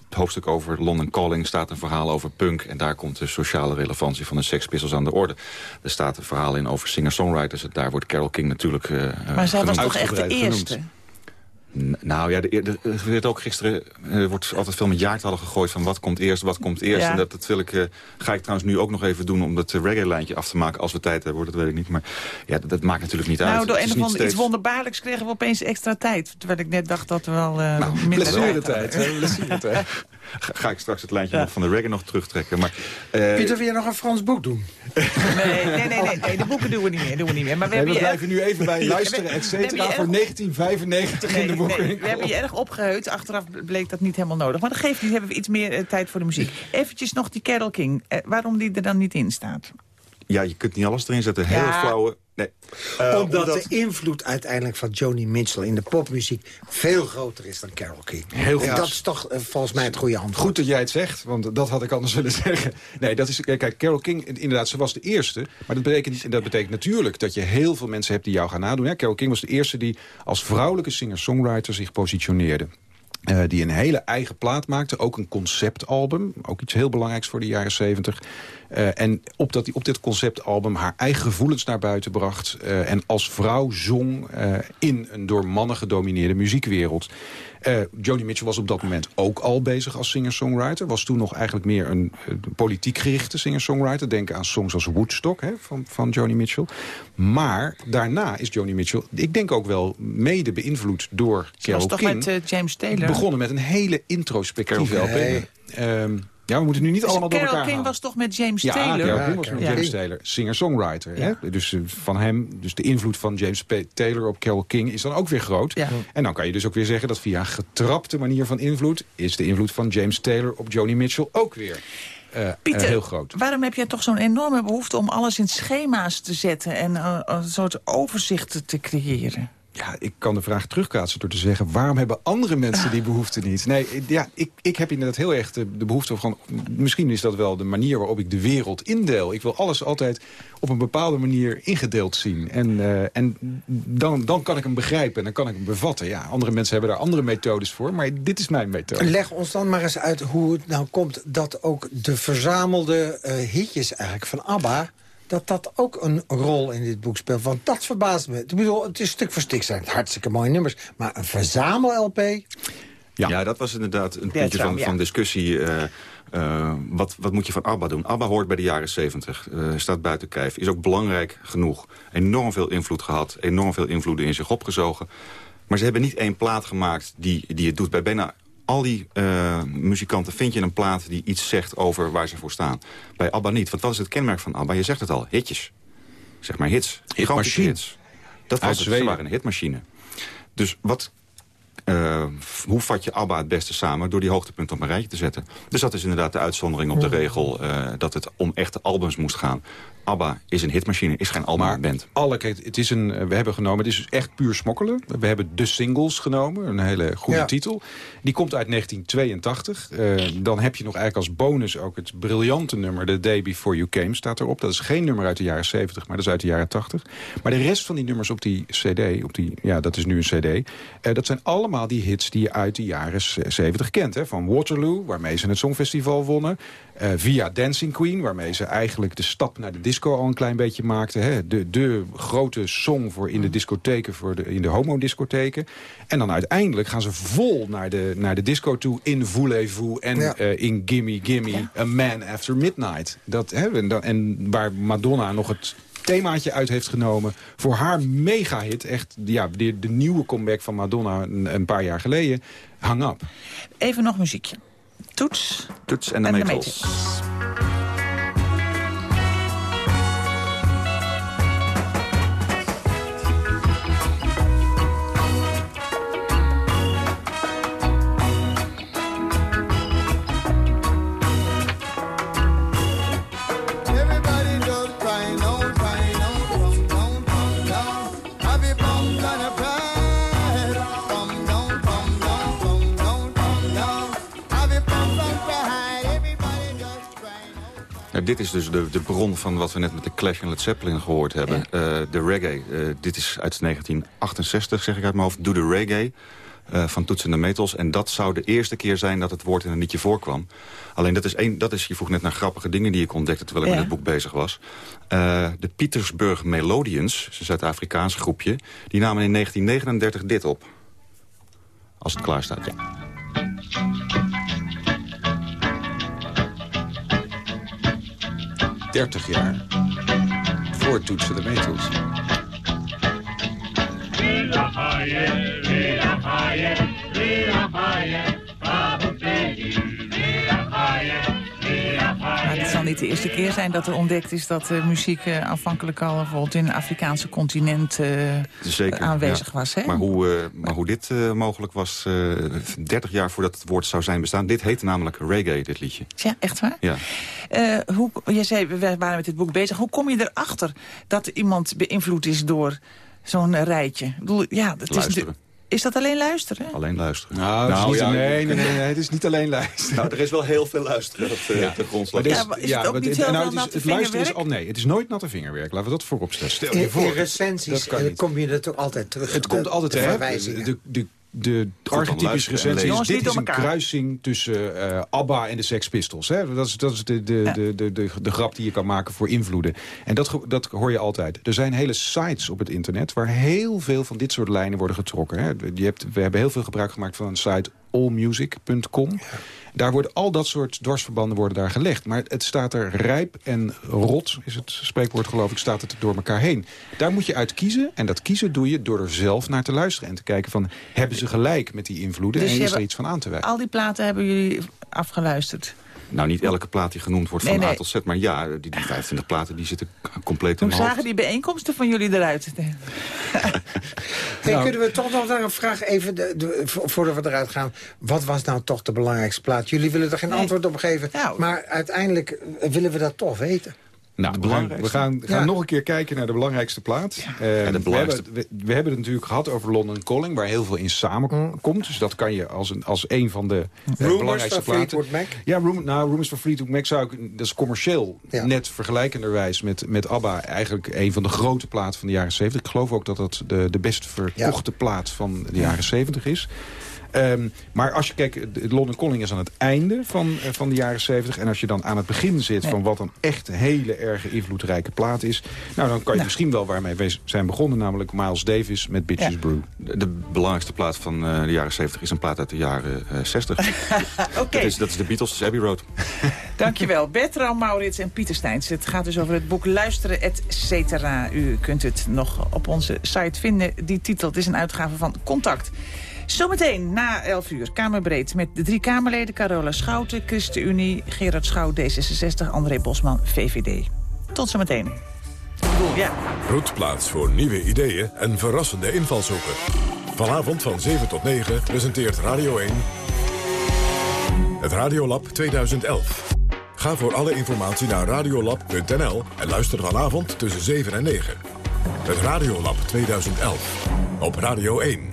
het hoofdstuk over London Calling staat een verhaal over punk. En daar komt de sociale relevantie van de Sex Pistols aan de orde. Er staat een verhaal in over singer-songwriters. Daar wordt Carole King natuurlijk eh Maar zij was toch echt de genoemd. Nou ja, de, de, er werd ook gisteren er wordt altijd veel met jaartallen gegooid van wat komt eerst, wat komt eerst. Ja. En dat, dat wil ik, eh, ga ik trouwens nu ook nog even doen om dat eh, reggae-lijntje af te maken als we tijd hebben, hoor, dat weet ik niet. Maar ja, dat, dat maakt natuurlijk niet uit. Nou, door een of iets wonderbaarlijks kregen we opeens extra tijd. Terwijl ik net dacht dat we wel eh Nou, minder Blessuretijd. hè, blessuretijd. Ga, ga ik straks het lijntje van de reggae nog terugtrekken. Maar, eh, Pieter, wil je nog een Frans boek doen? Nee, nee, nee, nee, nee, de boeken doen we niet meer. Doen we niet meer. Maar we Nee, blijven nu even bij luisteren, et cetera, voor erg- 1995 in de boeken. nee, we hebben je erg opgeheut. Achteraf bleek dat niet helemaal nodig. Maar dat geeft niet, hebben we iets meer eh, tijd voor de muziek. Eventjes nog die Carole King. Eh, waarom die er dan niet in staat? ja, je kunt niet alles erin zetten. Heel Ja. flauwe... Nee. Eh, Omdat de invloed uiteindelijk van Joni Mitchell in de popmuziek veel groter is dan Carole King. Heel goed. Dat is toch eh, volgens mij het goede antwoord. Goed dat jij het zegt, want dat had ik anders willen zeggen. Nee, dat is, kijk, Carole King, inderdaad, ze was de eerste. Maar dat betekent, dat betekent natuurlijk dat je heel veel mensen hebt die jou gaan nadoen. Hè? Carole King was de eerste die als vrouwelijke singer-songwriter zich positioneerde. Eh, die een hele eigen plaat maakte, ook een conceptalbum. Ook iets heel belangrijks voor de jaren zeventig. Eh, en op, dat, op dit conceptalbum haar eigen gevoelens naar buiten bracht. eh, en als vrouw zong eh, in een door mannen gedomineerde muziekwereld. Eh Joni Mitchell was op dat moment ook al bezig als singer-songwriter. Was toen nog eigenlijk meer een politiek gerichte singer-songwriter. Denk aan songs als Woodstock hè, van, van Joni Mitchell. Maar daarna is Joni Mitchell, ik denk ook wel mede beïnvloed door Ze was Carole toch King. met James Taylor? begonnen met een hele introspectieve LP. Nee. Ja, we moeten nu niet Dus allemaal door Carole elkaar King halen. was toch met James Ja, Taylor? Carole King was met Carole James King. Taylor, singer-songwriter. hè? Dus eh, van hem, dus de invloed van James P. Taylor op Carole King is dan ook weer groot. Ja. En dan kan je dus ook weer zeggen dat via een getrapte manier van invloed... is de invloed van James Taylor op Joni Mitchell ook weer eh, eh, heel groot. waarom heb jij toch zo'n enorme behoefte om alles in schema's te zetten... en een soort overzicht te creëren? Ja, ik kan de vraag terugkaatsen door te zeggen... waarom hebben andere mensen die behoefte niet? Nee, ja, ik, ik heb inderdaad heel erg de, behoefte van... misschien is dat wel de manier waarop ik de wereld indeel. Ik wil alles altijd op een bepaalde manier ingedeeld zien. En, uh, en dan, dan kan ik hem begrijpen en dan kan ik hem bevatten. Ja, andere mensen hebben daar andere methodes voor, maar dit is mijn methode. Leg ons dan maar eens uit hoe het nou komt... dat ook de verzamelde uh, hitjes eigenlijk van ABBA dat dat ook een rol in dit boek speelt. Want dat verbaast me. Ik bedoel, het is stuk voor stuk zijn het hartstikke mooie nummers. Maar een verzamel-LP... Ja. ja, dat was inderdaad een puntje van, van discussie. Uh, uh, wat, wat moet je van ABBA doen? ABBA hoort bij de jaren 70, uh, staat buiten kijf. Is ook belangrijk genoeg. Enorm veel invloed gehad, enorm veel invloeden in zich opgezogen. Maar ze hebben niet één plaat gemaakt die, die het doet. Bij bijna al die uh, muzikanten vind je een plaat die iets zegt over waar ze voor staan. Bij ABBA niet. Want wat is het kenmerk van ABBA? Je zegt het al, hitjes. Zeg maar hits. Hitmachine. hits. Dat was het. Ze waren een hitmachine. Dus wat uh, hoe vat je ABBA het beste samen? Door die hoogtepunten op een rijtje te zetten. Dus dat is inderdaad de uitzondering op de regel... Uh, dat het om echte albums moest gaan. ABBA is een hitmachine, is geen albumband. Alle, kijk, het is een, we hebben genomen, het is echt puur smokkelen. We hebben de singles genomen, een hele goede ja. titel. Die komt uit 1982. Uh, dan heb je nog eigenlijk als bonus ook het briljante nummer... The Day Before You Came staat erop. Dat is geen nummer uit de jaren 70, maar dat is uit de jaren 80. Maar de rest van die nummers op die cd, op die, ja, dat is nu een cd... Uh, dat zijn allemaal die hits die je uit de jaren 70 kent. Hè? Van Waterloo, waarmee ze het Songfestival wonnen... Uh, via Dancing Queen, waarmee ze eigenlijk de stap naar de disco al een klein beetje maakten. Hè? De, de grote song voor in de discotheken, voor de, in de homodiscotheken. En dan uiteindelijk gaan ze vol naar de, naar de disco toe in Voulez-vous en ja. uh, in Gimme Gimme, ja. A Man After Midnight. Dat, hè, en, en waar Madonna nog het themaatje uit heeft genomen voor haar mega-hit. Echt ja, de, de nieuwe comeback van Madonna een, een paar jaar geleden. Hang up. Even nog muziekje. Toets. Toets en de en. De dit is dus de, de bron van wat we net met de Clash en Led Zeppelin gehoord hebben. Ja. Uh, de reggae. Uh, dit is uit 1968, zeg ik uit mijn hoofd. Doe de reggae. Uh, van Toets en de Metals. En dat zou de eerste keer zijn dat het woord in een liedje voorkwam. Alleen dat is, een, dat is je vroeg net naar grappige dingen die ik ontdekte... terwijl ik ja. met het boek bezig was. Uh, de Petersburg Melodians, een Zuid-Afrikaans groepje... die namen in 1939 dit op. Als het klaar staat, ja. 30 jaar voor Toetsen de Metals. Maar het zal niet de eerste keer zijn dat er ontdekt is dat uh, muziek uh, aanvankelijk al bijvoorbeeld in het Afrikaanse continent uh, Zeker, aanwezig ja. was. Hè? Maar, hoe, maar hoe dit mogelijk was, 30 jaar voordat het woord zou zijn bestaan. Dit heette namelijk reggae, dit liedje. Ja, echt waar? Ja. hoe, je zei, we waren met dit boek bezig. Hoe kom je erachter dat iemand beïnvloed is door zo'n rijtje? Ik bedoel, ja, dat Luisteren. is is dat alleen luisteren? Alleen luisteren. Nou, nou het is niet, ja, nee, nee, nee, nee, het is niet alleen luisteren. Nou, er is wel heel veel luisteren op de, ja. de grondslag. Ja, maar is het ook niet heel nou, het, is, het luisteren is al nee, het is nooit natte vingerwerk. Laten we dat voorop stellen. Stel je voor. In recensies kom je er toch altijd terug. Het komt altijd terug. De, de, de archetypische recensie is, dit is een kruising tussen uh, ABBA en de Sex Pistols. Hè? Dat is, dat is de, de, ja. de, de, de, de grap die je kan maken voor invloeden. En dat, dat hoor je altijd. Er zijn hele sites op het internet waar heel veel van dit soort lijnen worden getrokken. Hè? Je hebt, we hebben heel veel gebruik gemaakt van een site allmusic.com. Ja. Daar worden al dat soort dwarsverbanden worden daar gelegd. Maar het staat er rijp en rot, is het spreekwoord geloof ik, staat het door elkaar heen. Daar moet je uit kiezen. En dat kiezen doe je door er zelf naar te luisteren. En te kijken van, hebben ze gelijk met die invloeden? Dus en is er iets van aan te wijzen? Al die platen hebben jullie afgeluisterd? Nou, niet elke plaat die genoen wordt van nee. A tot Z. Maar ja, die, die 25 platen die zitten compleet in Hoe zagen die bijeenkomsten van jullie eruit? hey, nou, kunnen we toch nog naar een vraag even, de, de, voordat we eruit gaan. Wat was nou toch de belangrijkste plaat? Jullie willen er geen nee. antwoord op geven. Nou, maar uiteindelijk willen we dat toch weten. Nou, we gaan, we gaan, gaan Ja. nog een keer kijken naar de belangrijkste plaat. Eh, we, belangrijkste. hebben, we, we hebben het natuurlijk gehad over London Calling... waar heel veel in samenkomt. Dus dat kan je als een, als een van de Rumors belangrijkste van platen... Fleetwood Mac? Ja, Room, nou, Rumors van Fleetwood Mac zou ik... Dat is commercieel Ja. net vergelijkenderwijs met, met ABBA... eigenlijk een van de grote platen van de jaren 70. Ik geloof ook dat dat de, de best verkochte plaat van de jaren 70 is. Ehm, maar als je kijkt, London Calling is aan het einde van, eh, van de jaren 70. En als je dan aan het begin zit van wat een echt hele erge invloedrijke plaat is... nou, dan kan je misschien wel waarmee we zijn begonnen. Namelijk Miles Davis met Bitches Brew. De, de belangrijkste plaat van eh, de jaren 70 is een plaat uit de jaren eh, 60. dat, is, dat is de Beatles, Abbey Road. Dankjewel. Bertram Maurits en Pieter Steins. Het gaat dus over het boek Luisteren, et cetera. U kunt het nog op onze site vinden. Die titel, het is een uitgave van Contact. Zometeen na 11 uur, Kamerbreed, met de drie Kamerleden... Carola Schouten, ChristenUnie, Gerard Schouw, D66, André Bosman, VVD. Tot zometeen. Ja. Roetplaats voor nieuwe ideeën en verrassende invalshoeken. Vanavond van 7 tot 9 presenteert Radio 1... het Radiolab 2011. Ga voor alle informatie naar radiolab.nl en luister vanavond tussen 7 en 9. Het Radiolab 2011. Op Radio 1.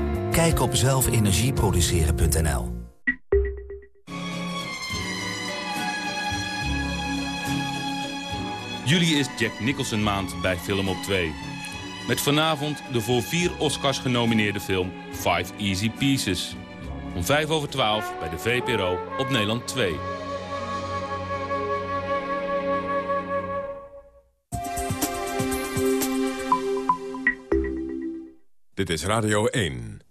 Kijk op zelfenergieproduceren.nl Juli is Jack Nicholson maand bij Film op 2. Met vanavond de voor vier Oscars genomineerde film Five Easy Pieces. Om 5 over 12 bij de VPRO op Nederland 2. Dit is Radio 1.